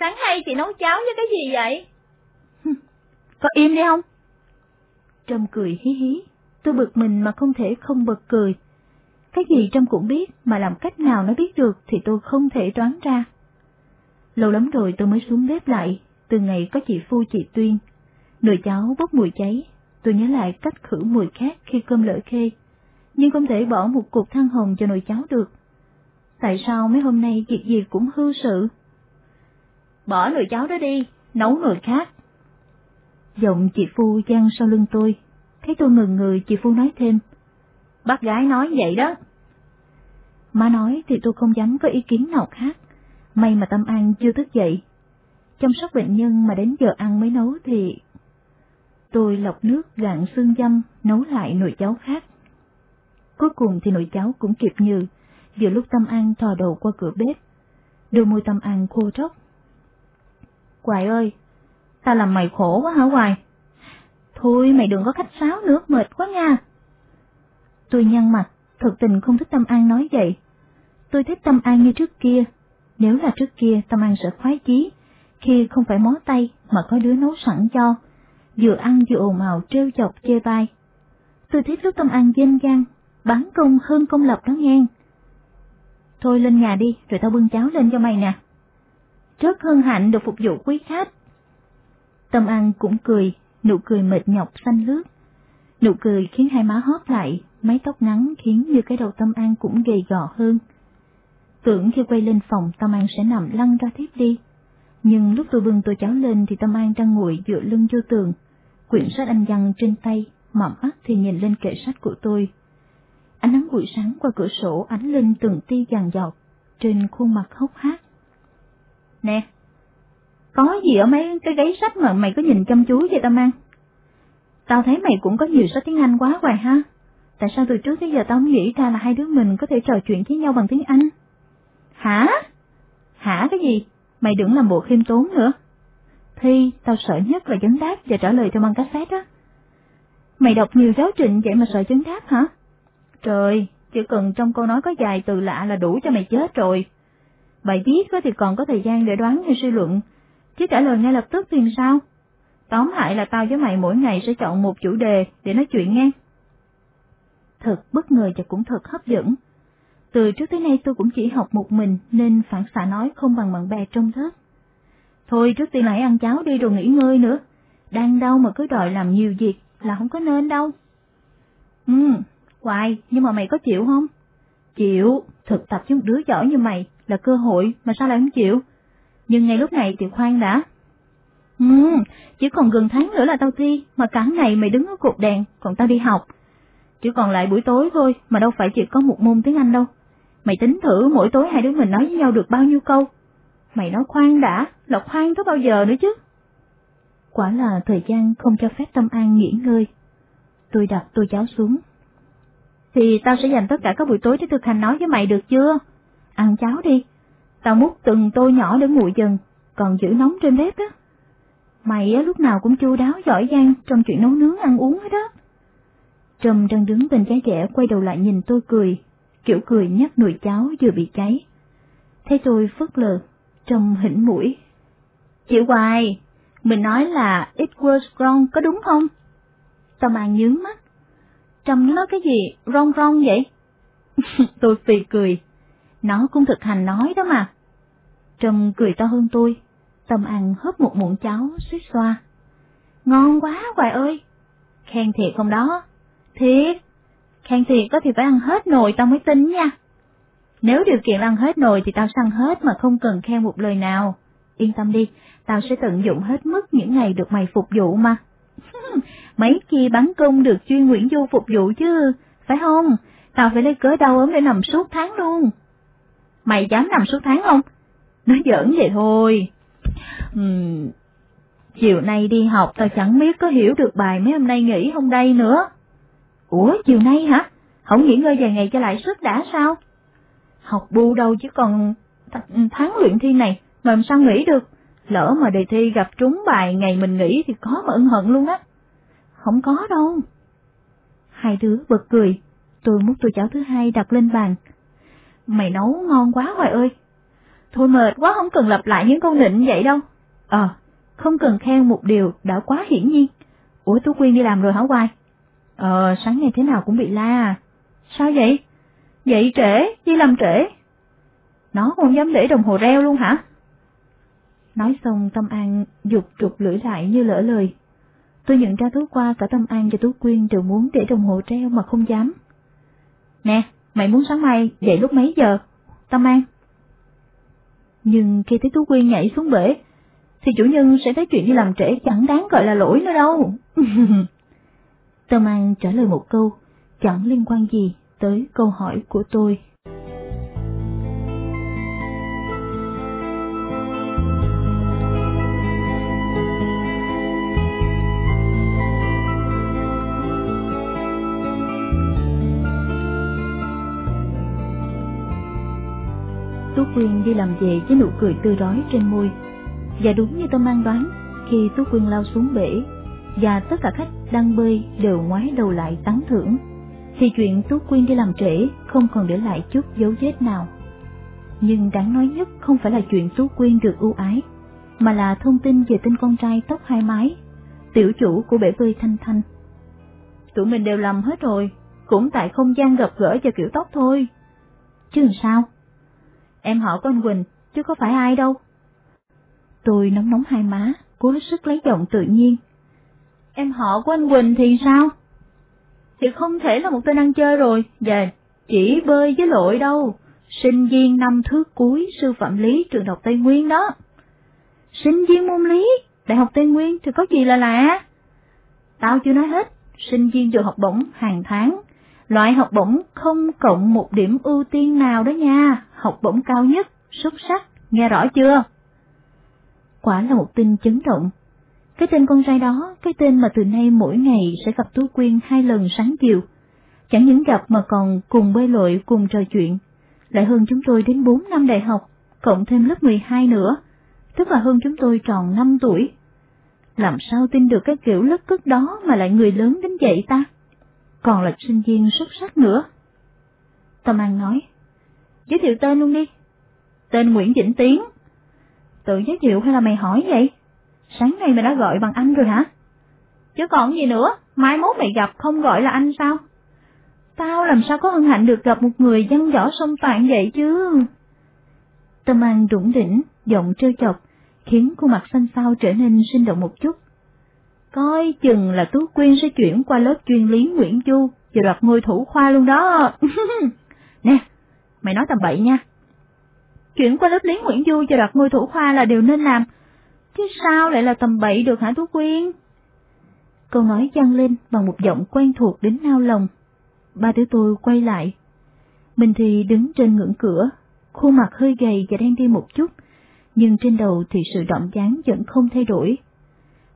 Sáng nay chị nấu cháo với cái gì vậy? *laughs* Có im đi không? Trâm cười hí hí, tôi bực mình mà không thể không bật cười. Cái gì Trâm cũng biết, mà làm cách nào nó biết được thì tôi không thể đoán ra. Lâu lắm rồi tôi mới xuống bếp lại, từ ngày có chị Phu chị Tuyên. Nồi cháo bốc mùi cháy, Tôi nhớ lại cách khử mùi khác khi cơm lỡ khê, nhưng không thể bỏ một cục than hồng cho nồi cháo được. Tại sao mấy hôm nay việc gì cũng hư sự? Bỏ nồi cháo đó đi, nấu nồi khác. Giọng chị Phu gian sau lưng tôi, thấy tôi ngừng người chị Phu nói thêm. Bác gái nói vậy đó. Má nói thì tôi không dám có ý kiến nào khác, may mà Tâm An chưa thức dậy. Chăm sóc bệnh nhân mà đến giờ ăn mới nấu thì... Tôi lọc nước gạn xương dâm, nấu lại nồi cháo khác. Cuối cùng thì nồi cháo cũng kịp như, vừa lúc Tâm An thò đầu qua cửa bếp. Đôi môi Tâm An khô tróc. Quài ơi, ta làm mày khổ quá hả Hoài? Thôi mày đừng có khách sáo nữa, mệt quá nha. Tôi nhăn mặt, thực tình không thích Tâm An nói vậy. Tôi thích Tâm An như trước kia. Nếu là trước kia, Tâm An sẽ khoái chí, khi không phải mó tay mà có đứa nấu sẵn cho, vừa ăn vừa ồn ào trêu chọc chê bai. Tôi thích lúc Tâm An danh gan, bán công hơn công lập đó nghe. Thôi lên nhà đi, rồi tao bưng cháo lên cho mày nè. Rất hân hạnh được phục vụ quý khách. Tâm An cũng cười, nụ cười mệt nhọc xanh lướt. Nụ cười khiến hai má hóp lại, mái tóc ngắn khiến như cái đầu Tâm An cũng gầy gò hơn. Tưởng khi quay lên phòng Tâm An sẽ nằm lăn ra tiếp đi. Nhưng lúc tôi bưng tôi cháu lên thì Tâm An đang ngồi dựa lưng vô tường, quyển sách anh văn trên tay, mỏm mắt thì nhìn lên kệ sách của tôi. Ánh nắng buổi sáng qua cửa sổ ánh lên từng tia vàng giọt trên khuôn mặt hốc hác. Nè, có gì ở mấy cái gáy sách mà mày có nhìn chăm chú vậy tao mang Tao thấy mày cũng có nhiều sách tiếng Anh quá hoài ha. Tại sao từ trước tới giờ tao không nghĩ ra là hai đứa mình có thể trò chuyện với nhau bằng tiếng Anh? Hả? Hả cái gì? Mày đừng làm bộ khiêm tốn nữa. Thi, tao sợ nhất là vấn đáp và trả lời cho băng cassette á. Mày đọc nhiều giáo trình vậy mà sợ chứng đáp hả? Trời, chỉ cần trong câu nói có vài từ lạ là đủ cho mày chết rồi. Bài viết thì còn có thời gian để đoán hay suy luận, chứ trả lời ngay lập tức thì sao? Tóm lại là tao với mày mỗi ngày sẽ chọn một chủ đề để nói chuyện nghe. Thật bất ngờ và cũng thật hấp dẫn. Từ trước tới nay tôi cũng chỉ học một mình nên phản xạ nói không bằng bạn bè trong lớp. Thôi trước tiên lại ăn cháo đi rồi nghỉ ngơi nữa. Đang đau mà cứ đòi làm nhiều việc là không có nên đâu. Ừ, hoài, nhưng mà mày có chịu không? Chịu, thực tập với một đứa giỏi như mày là cơ hội mà sao lại không chịu? Nhưng ngay lúc này thì khoan đã. Ừ, chỉ còn gần tháng nữa là tao thi, mà cả ngày mày đứng ở cột đèn, còn tao đi học. Chỉ còn lại buổi tối thôi, mà đâu phải chỉ có một môn tiếng Anh đâu. Mày tính thử mỗi tối hai đứa mình nói với nhau được bao nhiêu câu. Mày nói khoan đã, là khoan tới bao giờ nữa chứ? Quả là thời gian không cho phép Tâm An nghỉ ngơi. Tôi đặt tôi cháo xuống. Thì tao sẽ dành tất cả các buổi tối để thực hành nói với mày được chưa? Ăn cháo đi. Tao múc từng tô nhỏ để nguội dần, còn giữ nóng trên bếp đó. Mày á, lúc nào cũng chu đáo giỏi giang trong chuyện nấu nướng ăn uống hết đó. Trầm đang đứng bên trái trẻ quay đầu lại nhìn tôi cười, kiểu cười nhắc nồi cháo vừa bị cháy. Thấy tôi phớt lờ, Trầm hỉnh mũi. Chị Hoài, mình nói là it was wrong có đúng không? Tao mang nhướng mắt. Trầm nói cái gì rong rong vậy? *laughs* tôi phì cười. Nó cũng thực hành nói đó mà. Trâm cười to hơn tôi. Tâm An hớp một muỗng cháo suýt xoa. Ngon quá Hoài ơi. Khen thiệt không đó? Thiệt. Khen thiệt có thì phải ăn hết nồi tao mới tin nha. Nếu điều kiện ăn hết nồi thì tao săn hết mà không cần khen một lời nào. Yên tâm đi, tao sẽ tận dụng hết mức những ngày được mày phục vụ mà. *laughs* Mấy kia bắn công được chuyên Nguyễn Du phục vụ chứ, phải không? Tao phải lấy cớ đau ốm để nằm suốt tháng luôn. Mày dám nằm suốt tháng không? Nói giỡn vậy thôi. Uhm, chiều nay đi học tao chẳng biết có hiểu được bài mấy hôm nay nghỉ không đây nữa. Ủa chiều nay hả? Không nghỉ ngơi vài ngày cho lại sức đã sao? Học bù đâu chứ còn tháng luyện thi này, mà làm sao nghỉ được? Lỡ mà đề thi gặp trúng bài ngày mình nghỉ thì có mà ân hận luôn á. Không có đâu. Hai đứa bật cười, tôi múc tô cháo thứ hai đặt lên bàn. Mày nấu ngon quá Hoài ơi. Thôi mệt quá không cần lặp lại những câu nịnh vậy đâu. Ờ, không cần khen một điều đã quá hiển nhiên. Ủa Tú Quyên đi làm rồi hả Hoài? Ờ, sáng nay thế nào cũng bị la à. Sao vậy? Dậy trễ, đi làm trễ. Nó không dám để đồng hồ reo luôn hả? Nói xong Tâm An dục trục lưỡi lại như lỡ lời. Tôi nhận ra tối qua cả Tâm An và Tú Quyên đều muốn để đồng hồ treo mà không dám. Nè, mày muốn sáng mai dậy lúc mấy giờ? Tâm An. Nhưng khi thấy Tú Quyên nhảy xuống bể, thì chủ nhân sẽ thấy chuyện đi làm trễ chẳng đáng gọi là lỗi nữa đâu. *laughs* Tâm An trả lời một câu, chẳng liên quan gì tới câu hỏi của tôi. Đi làm về với nụ cười tươi rói trên môi. Và đúng như tôi mang đoán, khi Tú Quyên lao xuống bể, và tất cả khách đang bơi đều ngoái đầu lại tán thưởng, thì chuyện Tú Quyên đi làm trễ không còn để lại chút dấu vết nào. Nhưng đáng nói nhất không phải là chuyện Tú Quyên được ưu ái, mà là thông tin về tên con trai tóc hai mái, tiểu chủ của bể bơi Thanh Thanh. Tụi mình đều lầm hết rồi, cũng tại không gian gặp gỡ và kiểu tóc thôi. Chứ sao? Em họ của anh Quỳnh, chứ có phải ai đâu. Tôi nóng nóng hai má, cố hết sức lấy giọng tự nhiên. Em họ của anh Quỳnh thì sao? Thì không thể là một tên ăn chơi rồi, và chỉ bơi với lội đâu. Sinh viên năm thứ cuối sư phạm lý trường học Tây Nguyên đó. Sinh viên môn lý, đại học Tây Nguyên thì có gì là lạ? Tao chưa nói hết, sinh viên được học bổng hàng tháng, loại học bổng không cộng một điểm ưu tiên nào đó nha, học bổng cao nhất, xuất sắc, nghe rõ chưa? Quả là một tin chấn động. Cái tên con trai đó, cái tên mà từ nay mỗi ngày sẽ gặp Tú Quyên hai lần sáng chiều. Chẳng những gặp mà còn cùng bơi lội, cùng trò chuyện. Lại hơn chúng tôi đến 4 năm đại học, cộng thêm lớp 12 nữa, tức là hơn chúng tôi tròn 5 tuổi. Làm sao tin được cái kiểu lất cất đó mà lại người lớn đến vậy ta? Còn là sinh viên xuất sắc nữa. Tâm An nói, giới thiệu tên luôn đi. Tên Nguyễn Vĩnh Tiến. Tự giới thiệu hay là mày hỏi vậy? Sáng nay mày đã gọi bằng anh rồi hả? Chứ còn gì nữa, mai mốt mày gặp không gọi là anh sao? Tao làm sao có hân hạnh được gặp một người văn võ song toàn vậy chứ? Tâm An đủng đỉnh, giọng trêu chọc, khiến khuôn mặt xanh xao trở nên sinh động một chút. Coi chừng là Tú Quyên sẽ chuyển qua lớp chuyên lý Nguyễn Du và đoạt ngôi thủ khoa luôn đó. *laughs* nè, mày nói tầm bậy nha. Chuyển qua lớp lý Nguyễn Du và đoạt ngôi thủ khoa là điều nên làm, chứ sao lại là tầm bậy được hả Tú Quyên? Câu nói vang lên bằng một giọng quen thuộc đến nao lòng. Ba đứa tôi quay lại. Mình thì đứng trên ngưỡng cửa, khuôn mặt hơi gầy và đen đi một chút, nhưng trên đầu thì sự động dáng vẫn không thay đổi.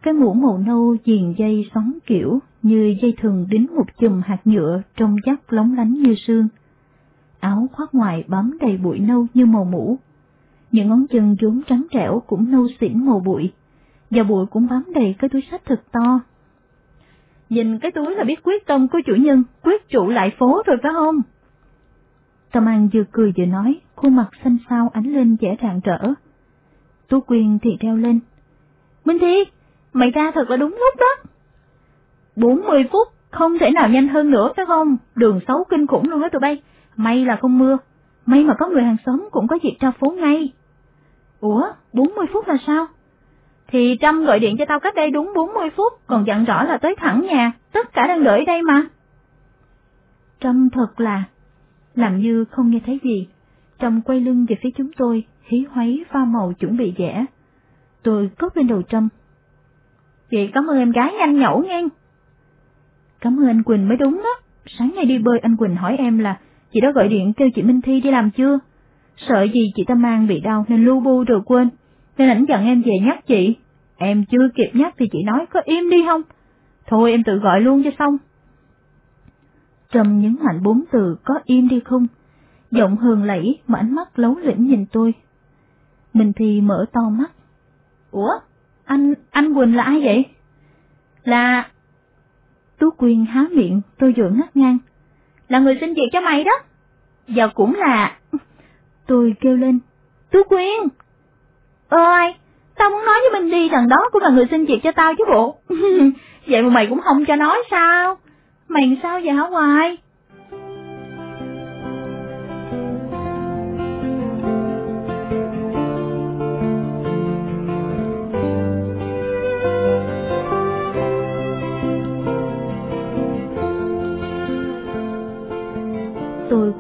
Cái mũ màu nâu diền dây xoắn kiểu như dây thừng đính một chùm hạt nhựa trong giác lóng lánh như sương. Áo khoác ngoài bám đầy bụi nâu như màu mũ. Những ngón chân vốn trắng trẻo cũng nâu xỉn màu bụi, và bụi cũng bám đầy cái túi sách thật to. Nhìn cái túi là biết quyết tâm của chủ nhân, quyết trụ lại phố rồi phải không? Tâm An vừa cười vừa nói, khuôn mặt xanh xao ánh lên vẻ rạng rỡ. Tú Quyên thì reo lên. Minh Thi, mày ra thật là đúng lúc đó. 40 phút, không thể nào nhanh hơn nữa phải không? Đường xấu kinh khủng luôn đó tụi bay. May là không mưa, may mà có người hàng xóm cũng có việc ra phố ngay. Ủa, 40 phút là sao? Thì Trâm gọi điện cho tao cách đây đúng 40 phút, còn dặn rõ là tới thẳng nhà, tất cả đang đợi đây mà. Trâm thật là, làm như không nghe thấy gì, Trâm quay lưng về phía chúng tôi, hí hoáy pha màu chuẩn bị vẽ. Tôi cốc lên đầu Trâm. Chị cảm ơn em gái nhanh nhẩu nghe. Cảm ơn anh Quỳnh mới đúng đó. Sáng nay đi bơi anh Quỳnh hỏi em là chị đã gọi điện kêu chị Minh Thi đi làm chưa? Sợ gì chị ta mang bị đau nên lu bu rồi quên, nên ảnh dặn em về nhắc chị. Em chưa kịp nhắc thì chị nói có im đi không? Thôi em tự gọi luôn cho xong. Trầm nhấn mạnh bốn từ có im đi không? Giọng hường lẫy mà ánh mắt lấu lĩnh nhìn tôi. Mình thì mở to mắt. Ủa? Anh, anh Quỳnh là ai vậy? Là... Tú Quyên há miệng, tôi vội ngắt ngang. Là người xin việc cho mày đó. Và cũng là... Tôi kêu lên. Tú Quyên! Ơi, tao muốn nói với mình đi thằng đó cũng là người xin việc cho tao chứ bộ. *laughs* vậy mà mày cũng không cho nói sao? Mày sao vậy hả Hoài?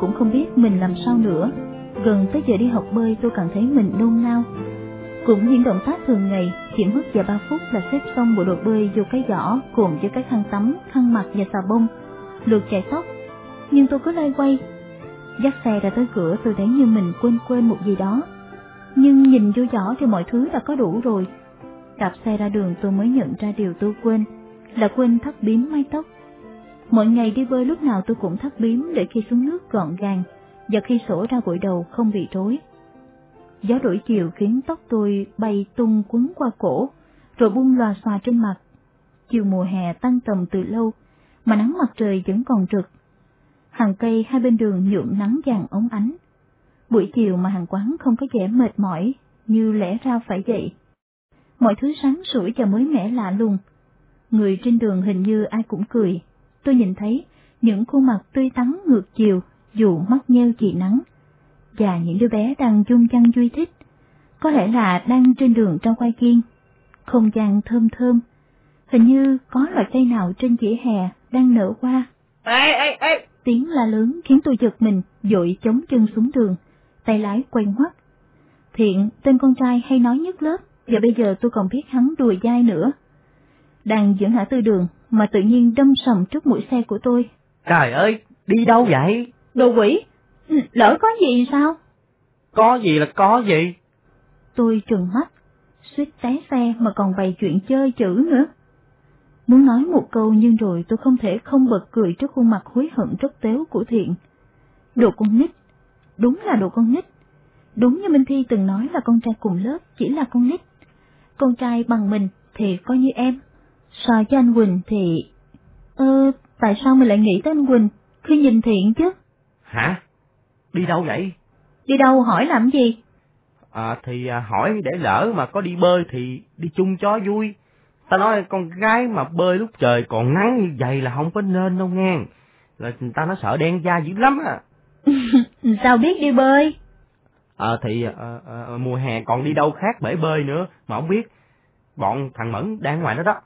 Cũng không biết mình làm sao nữa. Gần tới giờ đi học bơi tôi cảm thấy mình nôn nao. Cũng những động tác thường ngày, chỉ mất vài ba phút là xếp xong bộ đồ bơi vô cái giỏ cùng với cái khăn tắm, khăn mặt và xà bông, lượt chải tóc. Nhưng tôi cứ lay quay. Dắt xe ra tới cửa tôi thấy như mình quên quên một gì đó. Nhưng nhìn vô giỏ thì mọi thứ đã có đủ rồi. Đạp xe ra đường tôi mới nhận ra điều tôi quên, là quên thắt bím mái tóc. Mỗi ngày đi bơi lúc nào tôi cũng thắt bím để khi xuống nước gọn gàng, và khi sổ ra gội đầu không bị rối. Gió đổi chiều khiến tóc tôi bay tung quấn qua cổ, rồi bung lòa xòa trên mặt. Chiều mùa hè tăng tầm từ lâu, mà nắng mặt trời vẫn còn rực. Hàng cây hai bên đường nhuộm nắng vàng ống ánh. Buổi chiều mà hàng quán không có vẻ mệt mỏi, như lẽ ra phải vậy. Mọi thứ sáng sủi và mới mẻ lạ lùng. Người trên đường hình như ai cũng cười. Tôi nhìn thấy những khuôn mặt tươi tắn ngược chiều dù mắt nheo chỉ nắng và những đứa bé đang chung chăn vui thích, có lẽ là đang trên đường trong quay kiên. Không gian thơm thơm, hình như có loại cây nào trên vỉa hè đang nở hoa. Ê, ê, ê! Tiếng la lớn khiến tôi giật mình, dội chống chân xuống đường, tay lái quay ngoắt. Thiện, tên con trai hay nói nhất lớp, và bây giờ tôi còn biết hắn đùi dai nữa. Đang dẫn ngã tư đường, mà tự nhiên đâm sầm trước mũi xe của tôi. Trời ơi, đi đâu vậy? Đồ quỷ, lỡ có gì sao? Có gì là có gì? Tôi trừng mắt, suýt té xe mà còn bày chuyện chơi chữ nữa. Muốn nói một câu nhưng rồi tôi không thể không bật cười trước khuôn mặt hối hận rất tếu của Thiện. Đồ con nít, đúng là đồ con nít. Đúng như Minh Thi từng nói là con trai cùng lớp chỉ là con nít. Con trai bằng mình thì coi như em. So cho anh Quỳnh thì... Ơ, tại sao mình lại nghĩ tới anh Quỳnh khi nhìn Thiện chứ? Hả? Đi đâu vậy? Đi đâu hỏi làm gì? À thì à, hỏi để lỡ mà có đi bơi thì đi chung cho vui. Ta nói con gái mà bơi lúc trời còn nắng như vậy là không có nên đâu nghe. Là người ta nó sợ đen da dữ lắm à. *laughs* Sao biết đi bơi? À thì à, à, mùa hè còn đi đâu khác bể bơi nữa mà không biết. Bọn thằng Mẫn đang ngoài đó đó.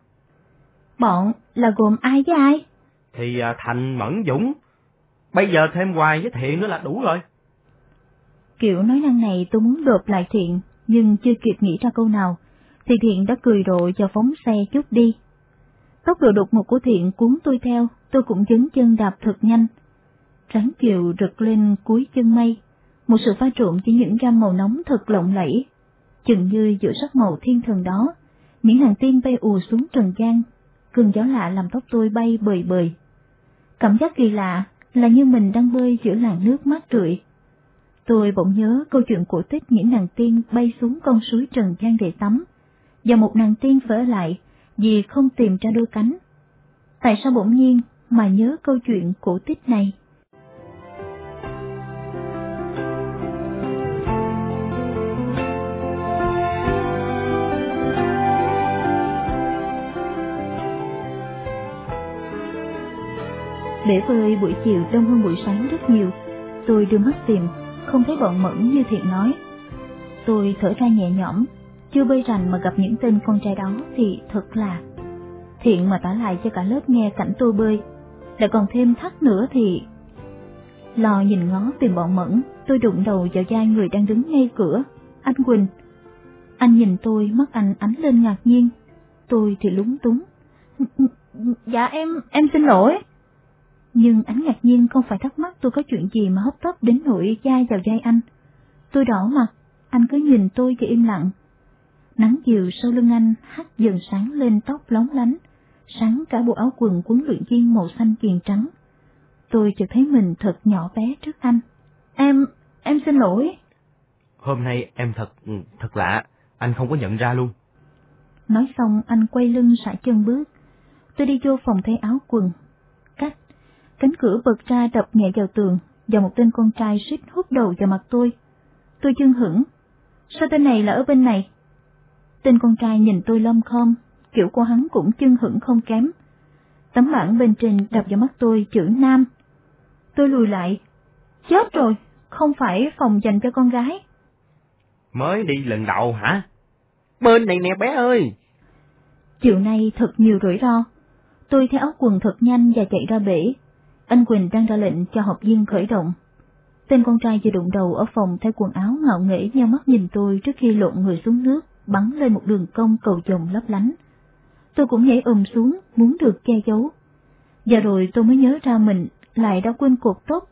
Bọn là gồm ai với ai? Thì à, Thành Mẫn Dũng. Bây giờ thêm hoài với Thiện nữa là đủ rồi. Kiểu nói năng này tôi muốn đột lại Thiện, nhưng chưa kịp nghĩ ra câu nào, thì Thiện đã cười rộ cho phóng xe chút đi. Tốc độ đột ngột của Thiện cuốn tôi theo, tôi cũng dấn chân đạp thật nhanh. Rắn chiều rực lên cuối chân mây, một sự pha trộn với những gam màu nóng thật lộng lẫy. Chừng như giữa sắc màu thiên thần đó, những hàng tiên bay ù xuống trần gian, cơn gió lạ làm tóc tôi bay bời bời. Cảm giác kỳ lạ là như mình đang bơi giữa làn nước mát rượi. Tôi bỗng nhớ câu chuyện cổ tích những nàng tiên bay xuống con suối Trần gian để tắm, và một nàng tiên phải lại vì không tìm ra đôi cánh. Tại sao bỗng nhiên mà nhớ câu chuyện cổ tích này? Bể bơi buổi chiều đông hơn buổi sáng rất nhiều. Tôi đưa mắt tìm, không thấy bọn mẫn như thiện nói. Tôi thở ra nhẹ nhõm, chưa bơi rành mà gặp những tên con trai đó thì thật là... Thiện mà tả lại cho cả lớp nghe cảnh tôi bơi, lại còn thêm thắt nữa thì... Lò nhìn ngó tìm bọn mẫn, tôi đụng đầu vào vai người đang đứng ngay cửa, anh Quỳnh. Anh nhìn tôi, mắt anh ánh lên ngạc nhiên, tôi thì lúng túng. Dạ em, em xin lỗi. Nhưng ánh ngạc nhiên không phải thắc mắc tôi có chuyện gì mà hấp tấp đến nỗi dai vào vai anh. Tôi đỏ mặt, anh cứ nhìn tôi và im lặng. Nắng chiều sau lưng anh hắt dần sáng lên tóc lóng lánh, sáng cả bộ áo quần quấn luyện viên màu xanh kiền trắng. Tôi chợt thấy mình thật nhỏ bé trước anh. Em, em xin lỗi. Hôm nay em thật, thật lạ, anh không có nhận ra luôn. Nói xong anh quay lưng sải chân bước. Tôi đi vô phòng thay áo quần, Cánh cửa bật ra đập nhẹ vào tường, và một tên con trai suýt hút đầu vào mặt tôi. Tôi chưng hững. Sao tên này là ở bên này? Tên con trai nhìn tôi lâm khom, kiểu của hắn cũng chưng hững không kém. Tấm bảng bên trên đập vào mắt tôi chữ nam. Tôi lùi lại. Chết rồi, không phải phòng dành cho con gái. Mới đi lần đầu hả? Bên này nè bé ơi! Chiều nay thật nhiều rủi ro. Tôi theo áo quần thật nhanh và chạy ra bể, anh Quỳnh đang ra lệnh cho học viên khởi động. Tên con trai vừa đụng đầu ở phòng thay quần áo ngạo nghễ nhau mắt nhìn tôi trước khi lộn người xuống nước, bắn lên một đường cong cầu vồng lấp lánh. Tôi cũng nhảy ùm xuống, muốn được che giấu. Và rồi tôi mới nhớ ra mình lại đã quên cột tóc.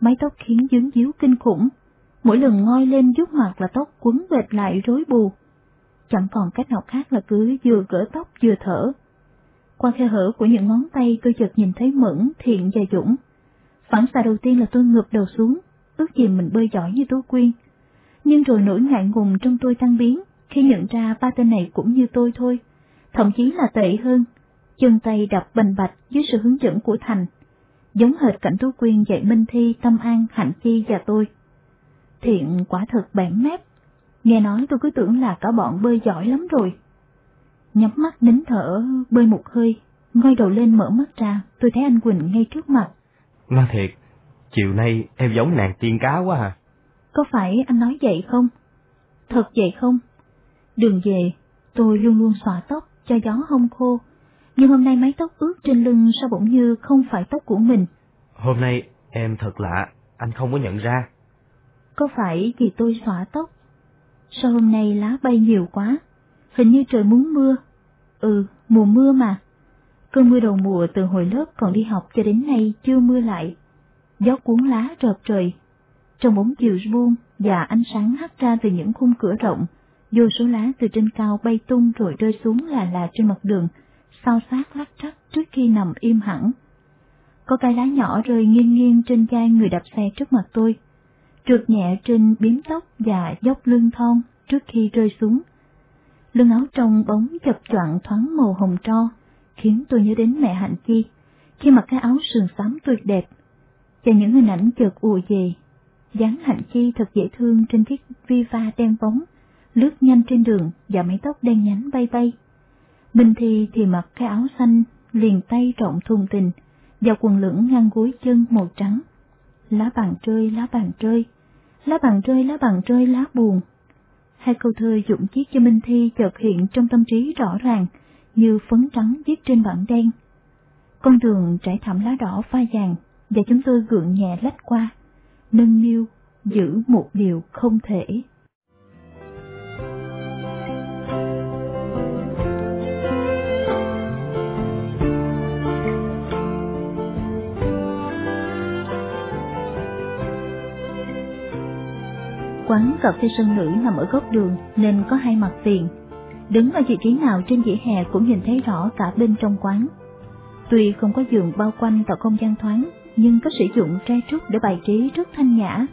Mái tóc khiến dướng díu kinh khủng, mỗi lần ngoi lên giúp mặt là tóc quấn vệt lại rối bù. Chẳng còn cách nào khác là cứ vừa gỡ tóc vừa thở. Qua khe hở của những ngón tay tôi chợt nhìn thấy Mẫn, Thiện và Dũng. Phản xạ đầu tiên là tôi ngược đầu xuống, ước gì mình bơi giỏi như Tố Quyên. Nhưng rồi nỗi ngại ngùng trong tôi tăng biến khi nhận ra ba tên này cũng như tôi thôi, thậm chí là tệ hơn. Chân tay đập bành bạch dưới sự hướng dẫn của Thành, giống hệt cảnh Tố Quyên dạy Minh Thi, Tâm An, Hạnh Chi và tôi. Thiện quả thật bẻn mép, nghe nói tôi cứ tưởng là cả bọn bơi giỏi lắm rồi. Nhắm mắt nín thở, bơi một hơi, ngoi đầu lên mở mắt ra, tôi thấy anh Quỳnh ngay trước mặt. Nói thiệt, chiều nay em giống nàng tiên cá quá à. Có phải anh nói vậy không? Thật vậy không? Đường về, tôi luôn luôn xòa tóc cho gió hông khô, nhưng hôm nay mái tóc ướt trên lưng sao bỗng như không phải tóc của mình. Hôm nay em thật lạ, anh không có nhận ra. Có phải vì tôi xõa tóc? Sao hôm nay lá bay nhiều quá? Hình như trời muốn mưa. Ừ, mùa mưa mà. Cơn mưa đầu mùa từ hồi lớp còn đi học cho đến nay chưa mưa lại. Gió cuốn lá rợp trời. Trong bóng chiều buông và ánh sáng hắt ra từ những khung cửa rộng, vô số lá từ trên cao bay tung rồi rơi xuống là là trên mặt đường, sao sát lắc trắc trước khi nằm im hẳn. Có cái lá nhỏ rơi nghiêng nghiêng trên vai người đạp xe trước mặt tôi, trượt nhẹ trên biếm tóc và dốc lưng thon trước khi rơi xuống. Lưng áo trong bóng chập choạng thoáng màu hồng tro, khiến tôi nhớ đến mẹ Hạnh Chi, khi mặc cái áo sườn xám tuyệt đẹp. Và những hình ảnh chợt ùa về, dáng Hạnh Chi thật dễ thương trên chiếc Viva đen bóng, lướt nhanh trên đường và mái tóc đen nhánh bay bay. Minh Thi thì mặc cái áo xanh, liền tay rộng thùng tình, và quần lửng ngang gối chân màu trắng. Lá bàn rơi, lá bàn rơi, lá bàn rơi, lá bàn rơi, lá buồn. Hai câu thơ dũng chiếc cho Minh Thi chợt hiện trong tâm trí rõ ràng, như phấn trắng viết trên bảng đen. Con đường trải thảm lá đỏ pha vàng, và chúng tôi gượng nhẹ lách qua, nâng niu, giữ một điều không thể. Quán cà phê sân nữ nằm ở góc đường nên có hai mặt tiền. Đứng ở vị trí nào trên vỉa hè cũng nhìn thấy rõ cả bên trong quán. Tuy không có giường bao quanh tạo không gian thoáng, nhưng có sử dụng tre trúc để bài trí rất thanh nhã,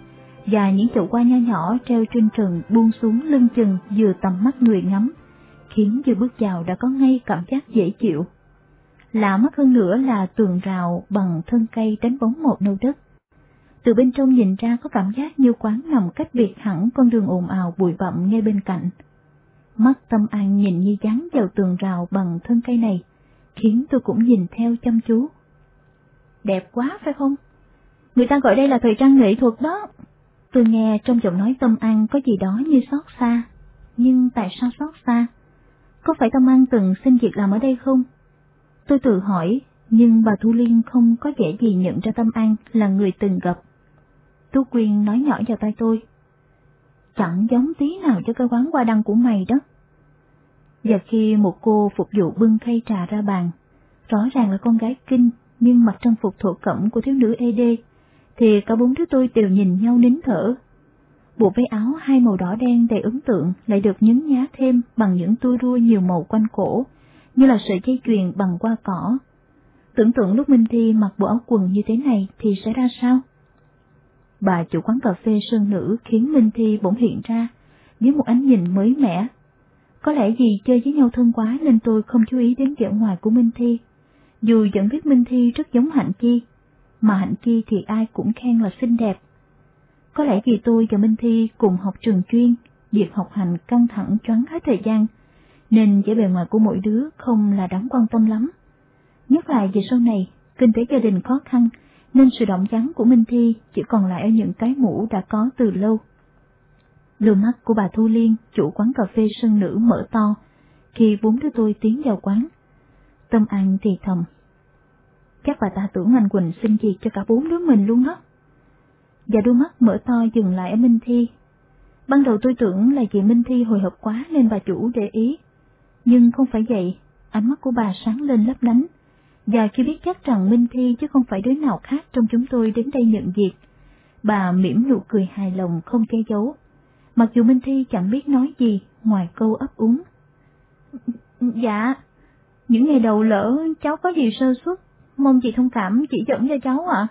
và những chậu hoa nho nhỏ treo trên trần buông xuống lưng chừng vừa tầm mắt người ngắm, khiến vừa bước vào đã có ngay cảm giác dễ chịu. Lạ mắt hơn nữa là tường rào bằng thân cây đánh bóng một nâu đất. Từ bên trong nhìn ra có cảm giác như quán nằm cách biệt hẳn con đường ồn ào bụi bặm ngay bên cạnh. Mắt tâm an nhìn như dán vào tường rào bằng thân cây này, khiến tôi cũng nhìn theo chăm chú. Đẹp quá phải không? Người ta gọi đây là thời trang nghệ thuật đó. Tôi nghe trong giọng nói Tâm An có gì đó như xót xa. Nhưng tại sao xót xa? Có phải Tâm An từng xin việc làm ở đây không? Tôi tự hỏi, nhưng bà Thu Liên không có vẻ gì nhận ra Tâm An là người từng gặp. Tú Quyên nói nhỏ vào tay tôi. Chẳng giống tí nào cho cái quán hoa đăng của mày đó. Và khi một cô phục vụ bưng khay trà ra bàn, rõ ràng là con gái kinh nhưng mặc trang phục thổ cẩm của thiếu nữ ED, thì cả bốn đứa tôi đều nhìn nhau nín thở. Bộ váy áo hai màu đỏ đen đầy ấn tượng lại được nhấn nhá thêm bằng những tua rua nhiều màu quanh cổ, như là sợi dây chuyền bằng hoa cỏ. Tưởng tượng lúc Minh Thi mặc bộ áo quần như thế này thì sẽ ra sao? Bà chủ quán cà phê sơn nữ khiến Minh Thi bỗng hiện ra, với một ánh nhìn mới mẻ. Có lẽ vì chơi với nhau thân quá nên tôi không chú ý đến vẻ ngoài của Minh Thi. Dù vẫn biết Minh Thi rất giống Hạnh Chi, mà Hạnh Chi thì ai cũng khen là xinh đẹp. Có lẽ vì tôi và Minh Thi cùng học trường chuyên, việc học hành căng thẳng choáng hết thời gian, nên vẻ bề ngoài của mỗi đứa không là đáng quan tâm lắm. Nhất là về sau này, kinh tế gia đình khó khăn, nên sự động chắn của Minh Thi chỉ còn lại ở những cái mũ đã có từ lâu. Đôi mắt của bà Thu Liên, chủ quán cà phê sân nữ mở to, khi bốn đứa tôi tiến vào quán. Tâm An thì thầm. Chắc bà ta tưởng anh Quỳnh xin việc cho cả bốn đứa mình luôn đó. Và đôi mắt mở to dừng lại ở Minh Thi. Ban đầu tôi tưởng là chị Minh Thi hồi hộp quá nên bà chủ để ý. Nhưng không phải vậy, ánh mắt của bà sáng lên lấp lánh. Và khi biết chắc rằng Minh Thi chứ không phải đứa nào khác trong chúng tôi đến đây nhận việc, bà mỉm nụ cười hài lòng không che giấu. Mặc dù Minh Thi chẳng biết nói gì ngoài câu ấp úng. Dạ, những ngày đầu lỡ cháu có gì sơ suất, mong chị thông cảm chỉ dẫn cho cháu ạ.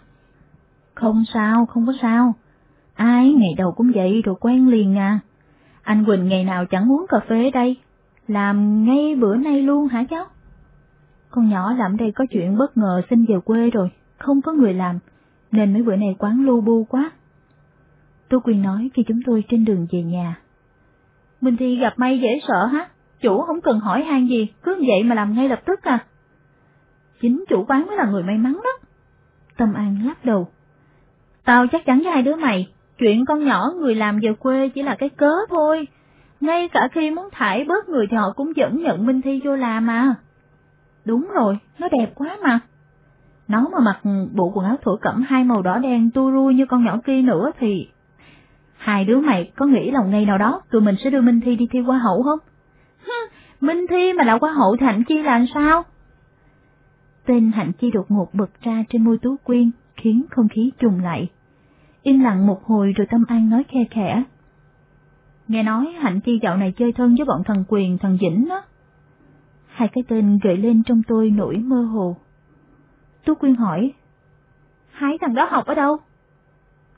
Không sao, không có sao. Ai ngày đầu cũng vậy rồi quen liền à. Anh Quỳnh ngày nào chẳng uống cà phê đây, làm ngay bữa nay luôn hả cháu? Con nhỏ làm đây có chuyện bất ngờ xin về quê rồi, không có người làm, nên mấy bữa này quán lu bu quá. Tô Quyền nói khi chúng tôi trên đường về nhà. Minh Thi gặp may dễ sợ hả? Chủ không cần hỏi han gì, cứ vậy mà làm ngay lập tức à. Chính chủ quán mới là người may mắn đó. Tâm An lắc đầu. Tao chắc chắn với hai đứa mày, chuyện con nhỏ người làm về quê chỉ là cái cớ thôi. Ngay cả khi muốn thải bớt người thì họ cũng vẫn nhận Minh Thi vô làm mà. Đúng rồi, nó đẹp quá mà. Nó mà mặc bộ quần áo thổ cẩm hai màu đỏ đen tu rui như con nhỏ kia nữa thì... Hai đứa mày có nghĩ là ngày nào đó tụi mình sẽ đưa Minh Thi đi thi hoa hậu không? Minh Thi mà là hoa hậu thì Hạnh Chi là sao? Tên Hạnh Chi đột ngột bật ra trên môi Tú Quyên, khiến không khí trùng lại. Im lặng một hồi rồi Tâm An nói khe khẽ. Nghe nói Hạnh Chi dạo này chơi thân với bọn thần quyền, thần dĩnh đó. Hai cái tên gợi lên trong tôi nỗi mơ hồ. Tú Quyên hỏi, hai thằng đó học ở đâu?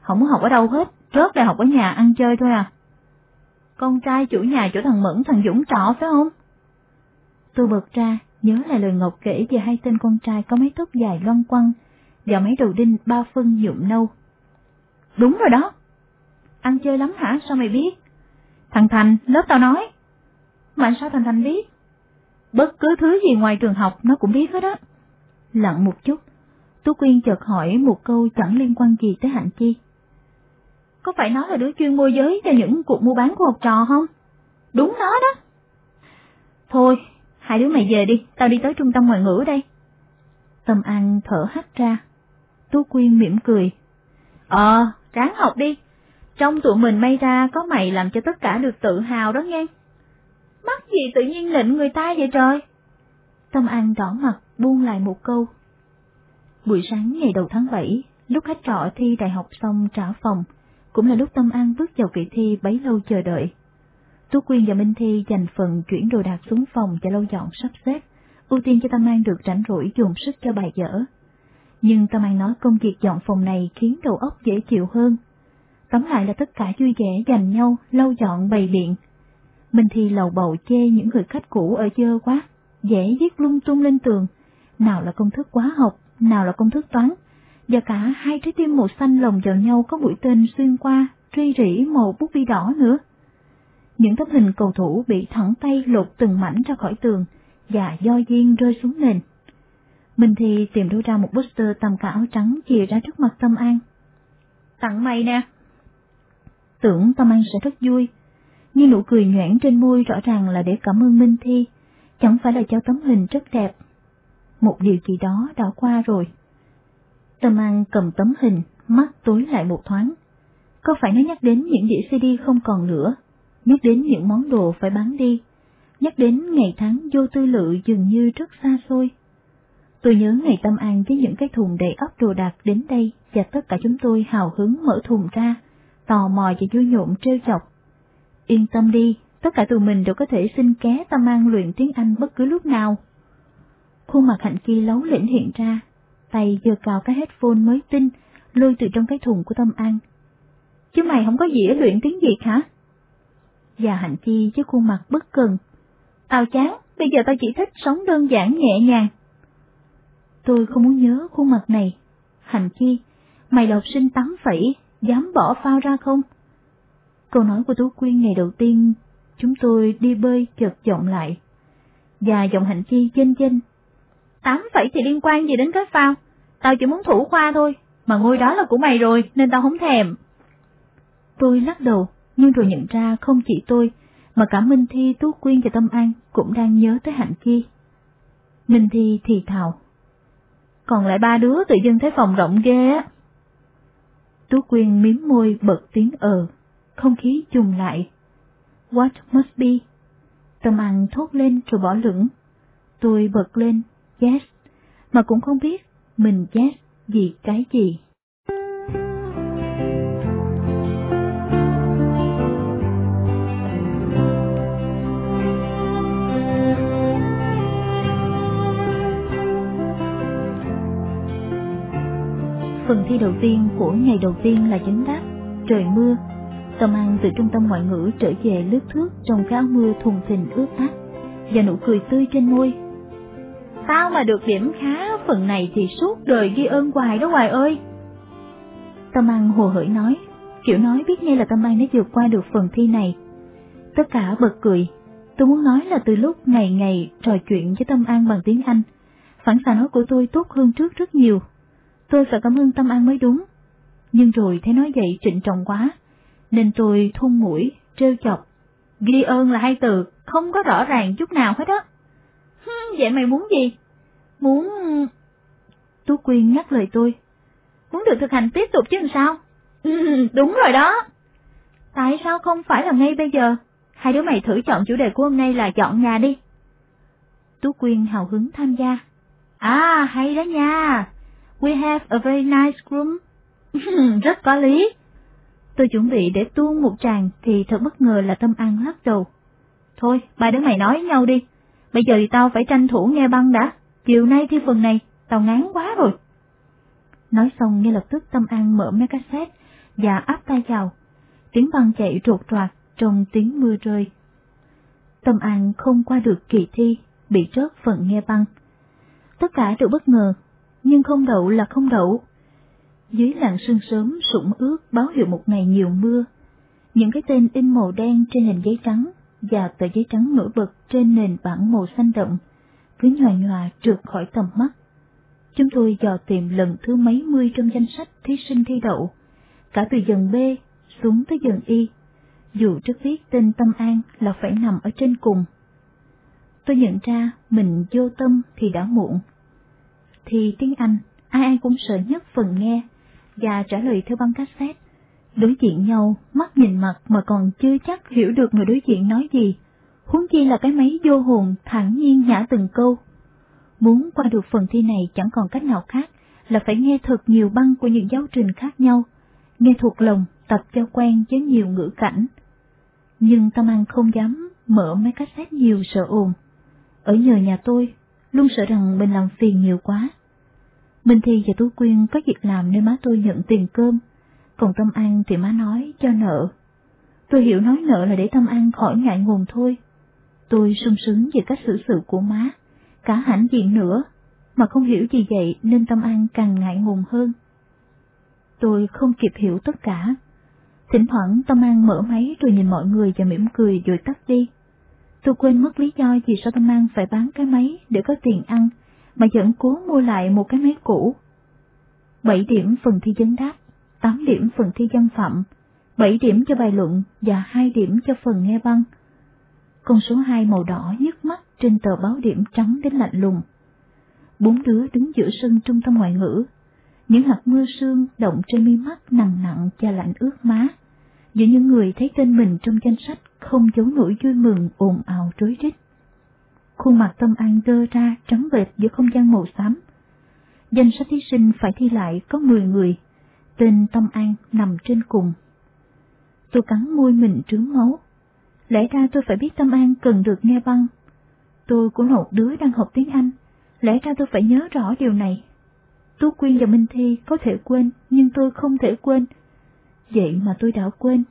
Không học ở đâu hết, rớt đại học ở nhà ăn chơi thôi à. Con trai chủ nhà chỗ thằng Mẫn thằng Dũng trọ phải không? Tôi bật ra, nhớ lại lời Ngọc kể về hai tên con trai có mái tóc dài loăn quăng và mấy đầu đinh ba phân nhuộm nâu. Đúng rồi đó. Ăn chơi lắm hả? Sao mày biết? Thằng Thành, lớp tao nói. Mà sao thằng Thành biết? Bất cứ thứ gì ngoài trường học nó cũng biết hết á. Lặng một chút, Tú Quyên chợt hỏi một câu chẳng liên quan gì tới Hạnh Chi. Có phải nó là đứa chuyên môi giới cho những cuộc mua bán của học trò không? Đúng nó đó. Thôi, hai đứa mày về đi, tao đi tới trung tâm ngoại ngữ đây. Tâm An thở hắt ra. Tú Quyên mỉm cười. Ờ, ráng học đi. Trong tụi mình may ra có mày làm cho tất cả được tự hào đó nghe. Mắc gì tự nhiên nịnh người ta vậy trời? Tâm An đỏ mặt buông lại một câu. Buổi sáng ngày đầu tháng 7, lúc khách trọ thi đại học xong trả phòng, cũng là lúc Tâm An bước vào kỳ thi bấy lâu chờ đợi. Tú Quyên và Minh Thi dành phần chuyển đồ đạc xuống phòng cho lâu dọn sắp xếp, ưu tiên cho Tâm An được rảnh rỗi dùng sức cho bài dở. Nhưng Tâm An nói công việc dọn phòng này khiến đầu óc dễ chịu hơn. Tóm lại là tất cả vui vẻ dành nhau, lau dọn bày biện. Minh Thi lầu bầu chê những người khách cũ ở dơ quá, dễ viết lung tung lên tường. Nào là công thức hóa học, nào là công thức toán, và cả hai trái tim màu xanh lồng vào nhau có mũi tên xuyên qua, truy rỉ màu bút bi đỏ nữa. Những tấm hình cầu thủ bị thẳng tay lột từng mảnh ra khỏi tường và do duyên rơi xuống nền. Minh Thi tìm đâu ra một poster tầm cả áo trắng chìa ra trước mặt Tâm An. Tặng mày nè. Tưởng Tâm An sẽ rất vui, nhưng nụ cười nhoẻn trên môi rõ ràng là để cảm ơn Minh Thi, chẳng phải là cho tấm hình rất đẹp. Một điều gì đó đã qua rồi. Tâm An cầm tấm hình, mắt tối lại một thoáng. Có phải nó nhắc đến những đĩa CD không còn nữa, nhắc đến những món đồ phải bán đi, nhắc đến ngày tháng vô tư lự dường như rất xa xôi. Tôi nhớ ngày Tâm An với những cái thùng đầy ắp đồ đạc đến đây và tất cả chúng tôi hào hứng mở thùng ra, tò mò và vui nhộn trêu chọc. Yên tâm đi, tất cả tụi mình đều có thể xin ké Tâm An luyện tiếng Anh bất cứ lúc nào. Khuôn mặt hạnh kia lấu lĩnh hiện ra, tay giơ cào cái headphone mới tinh, lôi từ trong cái thùng của Tâm An. Chứ mày không có gì ở luyện tiếng Việt hả? Và hạnh chi với khuôn mặt bất cần. Tao chán, bây giờ tao chỉ thích sống đơn giản nhẹ nhàng. Tôi không muốn nhớ khuôn mặt này. hạnh chi, mày là học sinh tắm phẩy, dám bỏ phao ra không? Câu nói của Tú Quyên ngày đầu tiên, chúng tôi đi bơi chợt giọng lại. Và giọng hạnh chi chênh chênh. Tám phẩy thì liên quan gì đến cái phao? Tao chỉ muốn thủ khoa thôi, mà ngôi đó là của mày rồi nên tao không thèm. Tôi lắc đầu, nhưng rồi nhận ra không chỉ tôi, mà cả Minh Thi, Tú Quyên và Tâm An cũng đang nhớ tới Hạnh Chi. Minh Thi thì thào. còn lại ba đứa tự dưng thấy phòng rộng ghê á. Tú Quyên miếm môi bật tiếng ờ, không khí trùng lại. What must be? Tâm ăn thốt lên rồi bỏ lửng. Tôi bật lên, yes, mà cũng không biết mình yes vì cái gì. Phần thi đầu tiên của ngày đầu tiên là chính đáp, trời mưa. Tâm An từ trung tâm ngoại ngữ trở về lướt thước trong cái áo mưa thùng thình ướt át và nụ cười tươi trên môi. Tao mà được điểm khá phần này thì suốt đời ghi ơn hoài đó Hoài ơi. Tâm An hồ hởi nói, kiểu nói biết ngay là Tâm An đã vượt qua được phần thi này. Tất cả bật cười, tôi muốn nói là từ lúc ngày ngày trò chuyện với Tâm An bằng tiếng Anh, phản xạ nói của tôi tốt hơn trước rất nhiều tôi phải cảm ơn Tâm An mới đúng. Nhưng rồi thấy nói vậy trịnh trọng quá, nên tôi thun mũi, trêu chọc. Ghi ơn là hai từ, không có rõ ràng chút nào hết á. Vậy mày muốn gì? Muốn... Tú Quyên nhắc lời tôi. Muốn được thực hành tiếp tục chứ làm sao? Ừ, đúng rồi đó. Tại sao không phải là ngay bây giờ? Hai đứa mày thử chọn chủ đề của hôm nay là chọn nhà đi. Tú Quyên hào hứng tham gia. À, hay đó nha. We have a very nice room. *laughs* Rất có lý. Tôi chuẩn bị để tuôn một tràng thì thật bất ngờ là Tâm An lắc đầu. Thôi, ba đứa mày nói nhau đi. Bây giờ thì tao phải tranh thủ nghe băng đã. Chiều nay thi phần này, tao ngán quá rồi. Nói xong ngay lập tức Tâm An mở máy cassette và áp tay vào. Tiếng băng chạy rột roạt trong tiếng mưa rơi. Tâm An không qua được kỳ thi, bị rớt phần nghe băng. Tất cả đều bất ngờ nhưng không đậu là không đậu. Dưới làn sương sớm sũng ướt báo hiệu một ngày nhiều mưa, những cái tên in màu đen trên nền giấy trắng và tờ giấy trắng nổi bật trên nền bảng màu xanh đậm, cứ nhòa nhòa trượt khỏi tầm mắt. Chúng tôi dò tìm lần thứ mấy mươi trong danh sách thí sinh thi đậu, cả từ dần B xuống tới dần Y, dù trước viết tên Tâm An là phải nằm ở trên cùng. Tôi nhận ra mình vô tâm thì đã muộn thì tiếng Anh, ai ai cũng sợ nhất phần nghe, và trả lời theo băng cassette. Đối diện nhau, mắt nhìn mặt mà còn chưa chắc hiểu được người đối diện nói gì, huống chi là cái máy vô hồn thản nhiên nhả từng câu. Muốn qua được phần thi này chẳng còn cách nào khác là phải nghe thật nhiều băng của những giáo trình khác nhau, nghe thuộc lòng, tập cho quen với nhiều ngữ cảnh. Nhưng Tâm An không dám mở máy cassette nhiều sợ ồn. Ở nhờ nhà tôi, luôn sợ rằng mình làm phiền nhiều quá. Minh Thi và Tú Quyên có việc làm nên má tôi nhận tiền cơm, còn Tâm An thì má nói cho nợ. Tôi hiểu nói nợ là để Tâm An khỏi ngại ngùng thôi. Tôi sung sướng về cách xử sự của má, cả hãnh diện nữa, mà không hiểu gì vậy nên Tâm An càng ngại ngùng hơn. Tôi không kịp hiểu tất cả. Thỉnh thoảng Tâm An mở máy rồi nhìn mọi người và mỉm cười rồi tắt đi. Tôi quên mất lý do vì sao Tâm An phải bán cái máy để có tiền ăn mà vẫn cố mua lại một cái máy cũ. 7 điểm phần thi vấn đáp, 8 điểm phần thi văn phạm, 7 điểm cho bài luận và 2 điểm cho phần nghe băng. Con số 2 màu đỏ nhức mắt trên tờ báo điểm trắng đến lạnh lùng. Bốn đứa đứng giữa sân trung tâm ngoại ngữ, những hạt mưa sương động trên mi mắt nặng nặng và lạnh ướt má. Giữa những người thấy tên mình trong danh sách không giấu nổi vui mừng ồn ào rối rít khuôn mặt Tâm An dơ ra trắng bệch giữa không gian màu xám. Danh sách thí sinh phải thi lại có 10 người, tên Tâm An nằm trên cùng. Tôi cắn môi mình trướng máu. Lẽ ra tôi phải biết Tâm An cần được nghe băng. Tôi cũng là một đứa đang học tiếng Anh, lẽ ra tôi phải nhớ rõ điều này. Tú Quyên và Minh Thi có thể quên, nhưng tôi không thể quên. Vậy mà tôi đã quên.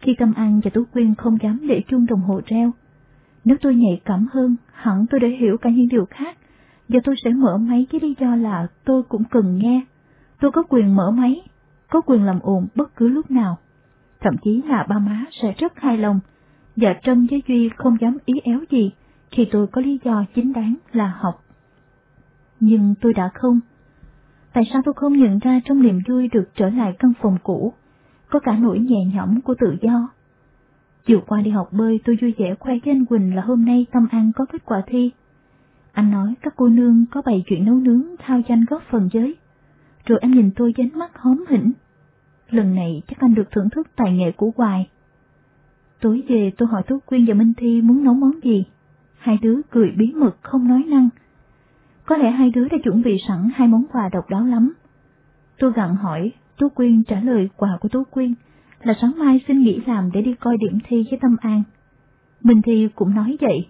Khi Tâm An và Tú Quyên không dám để chuông đồng hồ reo, nếu tôi nhạy cảm hơn, hẳn tôi đã hiểu cả những điều khác, và tôi sẽ mở máy với lý do là tôi cũng cần nghe. Tôi có quyền mở máy, có quyền làm ồn bất cứ lúc nào. Thậm chí là ba má sẽ rất hài lòng, và Trâm với Duy không dám ý éo gì khi tôi có lý do chính đáng là học. Nhưng tôi đã không. Tại sao tôi không nhận ra trong niềm vui được trở lại căn phòng cũ, có cả nỗi nhẹ nhõm của tự do, Chiều qua đi học bơi tôi vui vẻ khoe với anh Quỳnh là hôm nay Tâm An có kết quả thi. Anh nói các cô nương có bày chuyện nấu nướng thao danh góp phần giới. Rồi anh nhìn tôi với ánh mắt hóm hỉnh. Lần này chắc anh được thưởng thức tài nghệ của Hoài. Tối về tôi hỏi Tú Quyên và Minh Thi muốn nấu món gì. Hai đứa cười bí mật không nói năng. Có lẽ hai đứa đã chuẩn bị sẵn hai món quà độc đáo lắm. Tôi gặn hỏi, Tú Quyên trả lời quà của Tú Quyên là sáng mai xin nghỉ làm để đi coi điểm thi với Tâm An. Minh Thi cũng nói vậy.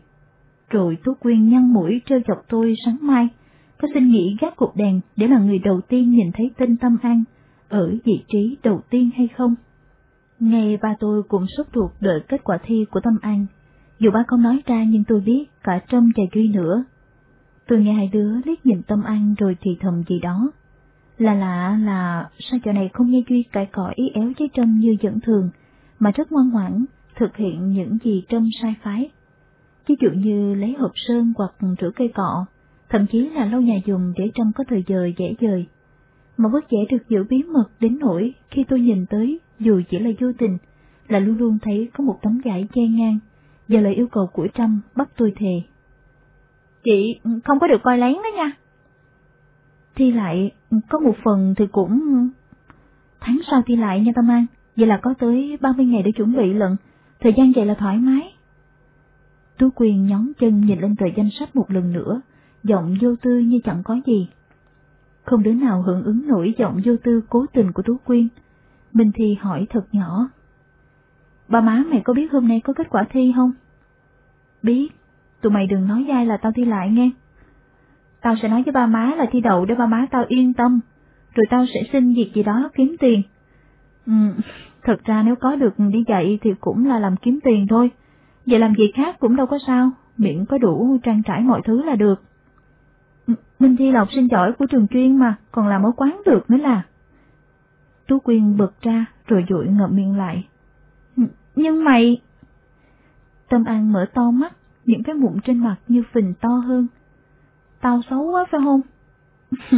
Rồi Tú Quyên nhăn mũi trêu chọc tôi sáng mai, có xin nghỉ gác cục đèn để là người đầu tiên nhìn thấy tên Tâm An ở vị trí đầu tiên hay không? Ngày ba tôi cũng sốt ruột đợi kết quả thi của Tâm An. Dù ba không nói ra nhưng tôi biết cả Trâm và Duy nữa. Tôi nghe hai đứa liếc nhìn Tâm An rồi thì thầm gì đó. Là lạ là sao chỗ này không nghe Duy cãi cọ ý éo với Trâm như dẫn thường, mà rất ngoan ngoãn, thực hiện những gì Trâm sai phái. Ví dụ như lấy hộp sơn hoặc rửa cây cọ, thậm chí là lau nhà dùng để Trâm có thời giờ dễ dời. Mà bất dễ được giữ bí mật đến nỗi khi tôi nhìn tới, dù chỉ là vô tình, là luôn luôn thấy có một tấm vải che ngang, và lời yêu cầu của Trâm bắt tôi thề. Chị không có được coi lén đó nha. Thi lại, có một phần thì cũng... Tháng sau thi lại nha Tâm An, vậy là có tới 30 ngày để chuẩn bị lận, thời gian vậy là thoải mái. Tú Quyền nhón chân nhìn lên tờ danh sách một lần nữa, giọng vô tư như chẳng có gì. Không đứa nào hưởng ứng nổi giọng vô tư cố tình của Tú Quyên. Minh Thi hỏi thật nhỏ. Ba má mày có biết hôm nay có kết quả thi không? Biết, tụi mày đừng nói dai là tao thi lại nghe. Tao sẽ nói với ba má là thi đậu để ba má tao yên tâm, rồi tao sẽ xin việc gì đó kiếm tiền. Ừ, thật ra nếu có được đi dạy thì cũng là làm kiếm tiền thôi, vậy làm gì khác cũng đâu có sao, miễn có đủ trang trải mọi thứ là được. Ừ, Minh Thi là học sinh giỏi của trường chuyên mà, còn làm ở quán được nữa là. Tú Quyên bật ra rồi dụi ngậm miệng lại. Ừ, nhưng mày... Tâm An mở to mắt, những cái mụn trên mặt như phình to hơn. Tao xấu quá phải không?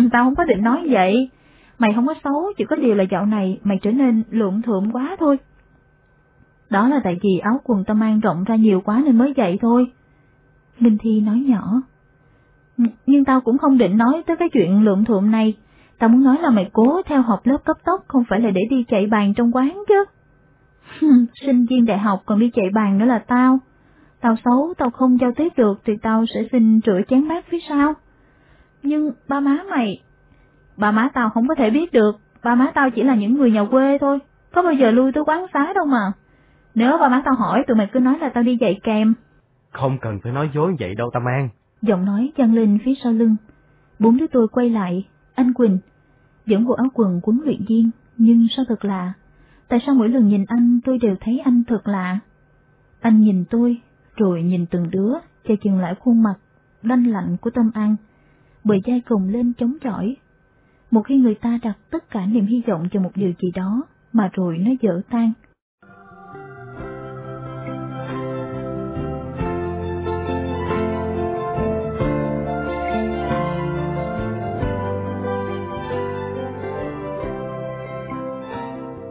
*laughs* Tao không có định nói vậy. Mày không có xấu, chỉ có điều là dạo này mày trở nên lượng thượng quá thôi. Đó là tại vì áo quần tao mang rộng ra nhiều quá nên mới vậy thôi. Linh Thi nói nhỏ. Nhưng tao cũng không định nói tới cái chuyện lượng thượng này. Tao muốn nói là mày cố theo học lớp cấp tốc không phải là để đi chạy bàn trong quán chứ. *laughs* Sinh viên đại học còn đi chạy bàn nữa là tao. Tao xấu, tao không giao tiếp được thì tao sẽ xin rửa chén bát phía sau. Nhưng ba má mày... Ba má tao không có thể biết được, ba má tao chỉ là những người nhà quê thôi, có bao giờ lui tới quán xá đâu mà. Nếu ba má tao hỏi tụi mày cứ nói là tao đi dạy kèm. Không cần phải nói dối vậy đâu Tâm An. Giọng nói vang lên phía sau lưng. Bốn đứa tôi quay lại, anh Quỳnh, vẫn bộ áo quần quấn luyện viên, nhưng sao thật lạ. Tại sao mỗi lần nhìn anh tôi đều thấy anh thật lạ? Anh nhìn tôi, rồi nhìn từng đứa, cho chừng lại khuôn mặt, đanh lạnh của Tâm An, bờ dai cùng lên chống chọi. Một khi người ta đặt tất cả niềm hy vọng cho một điều gì đó, mà rồi nó dở tan,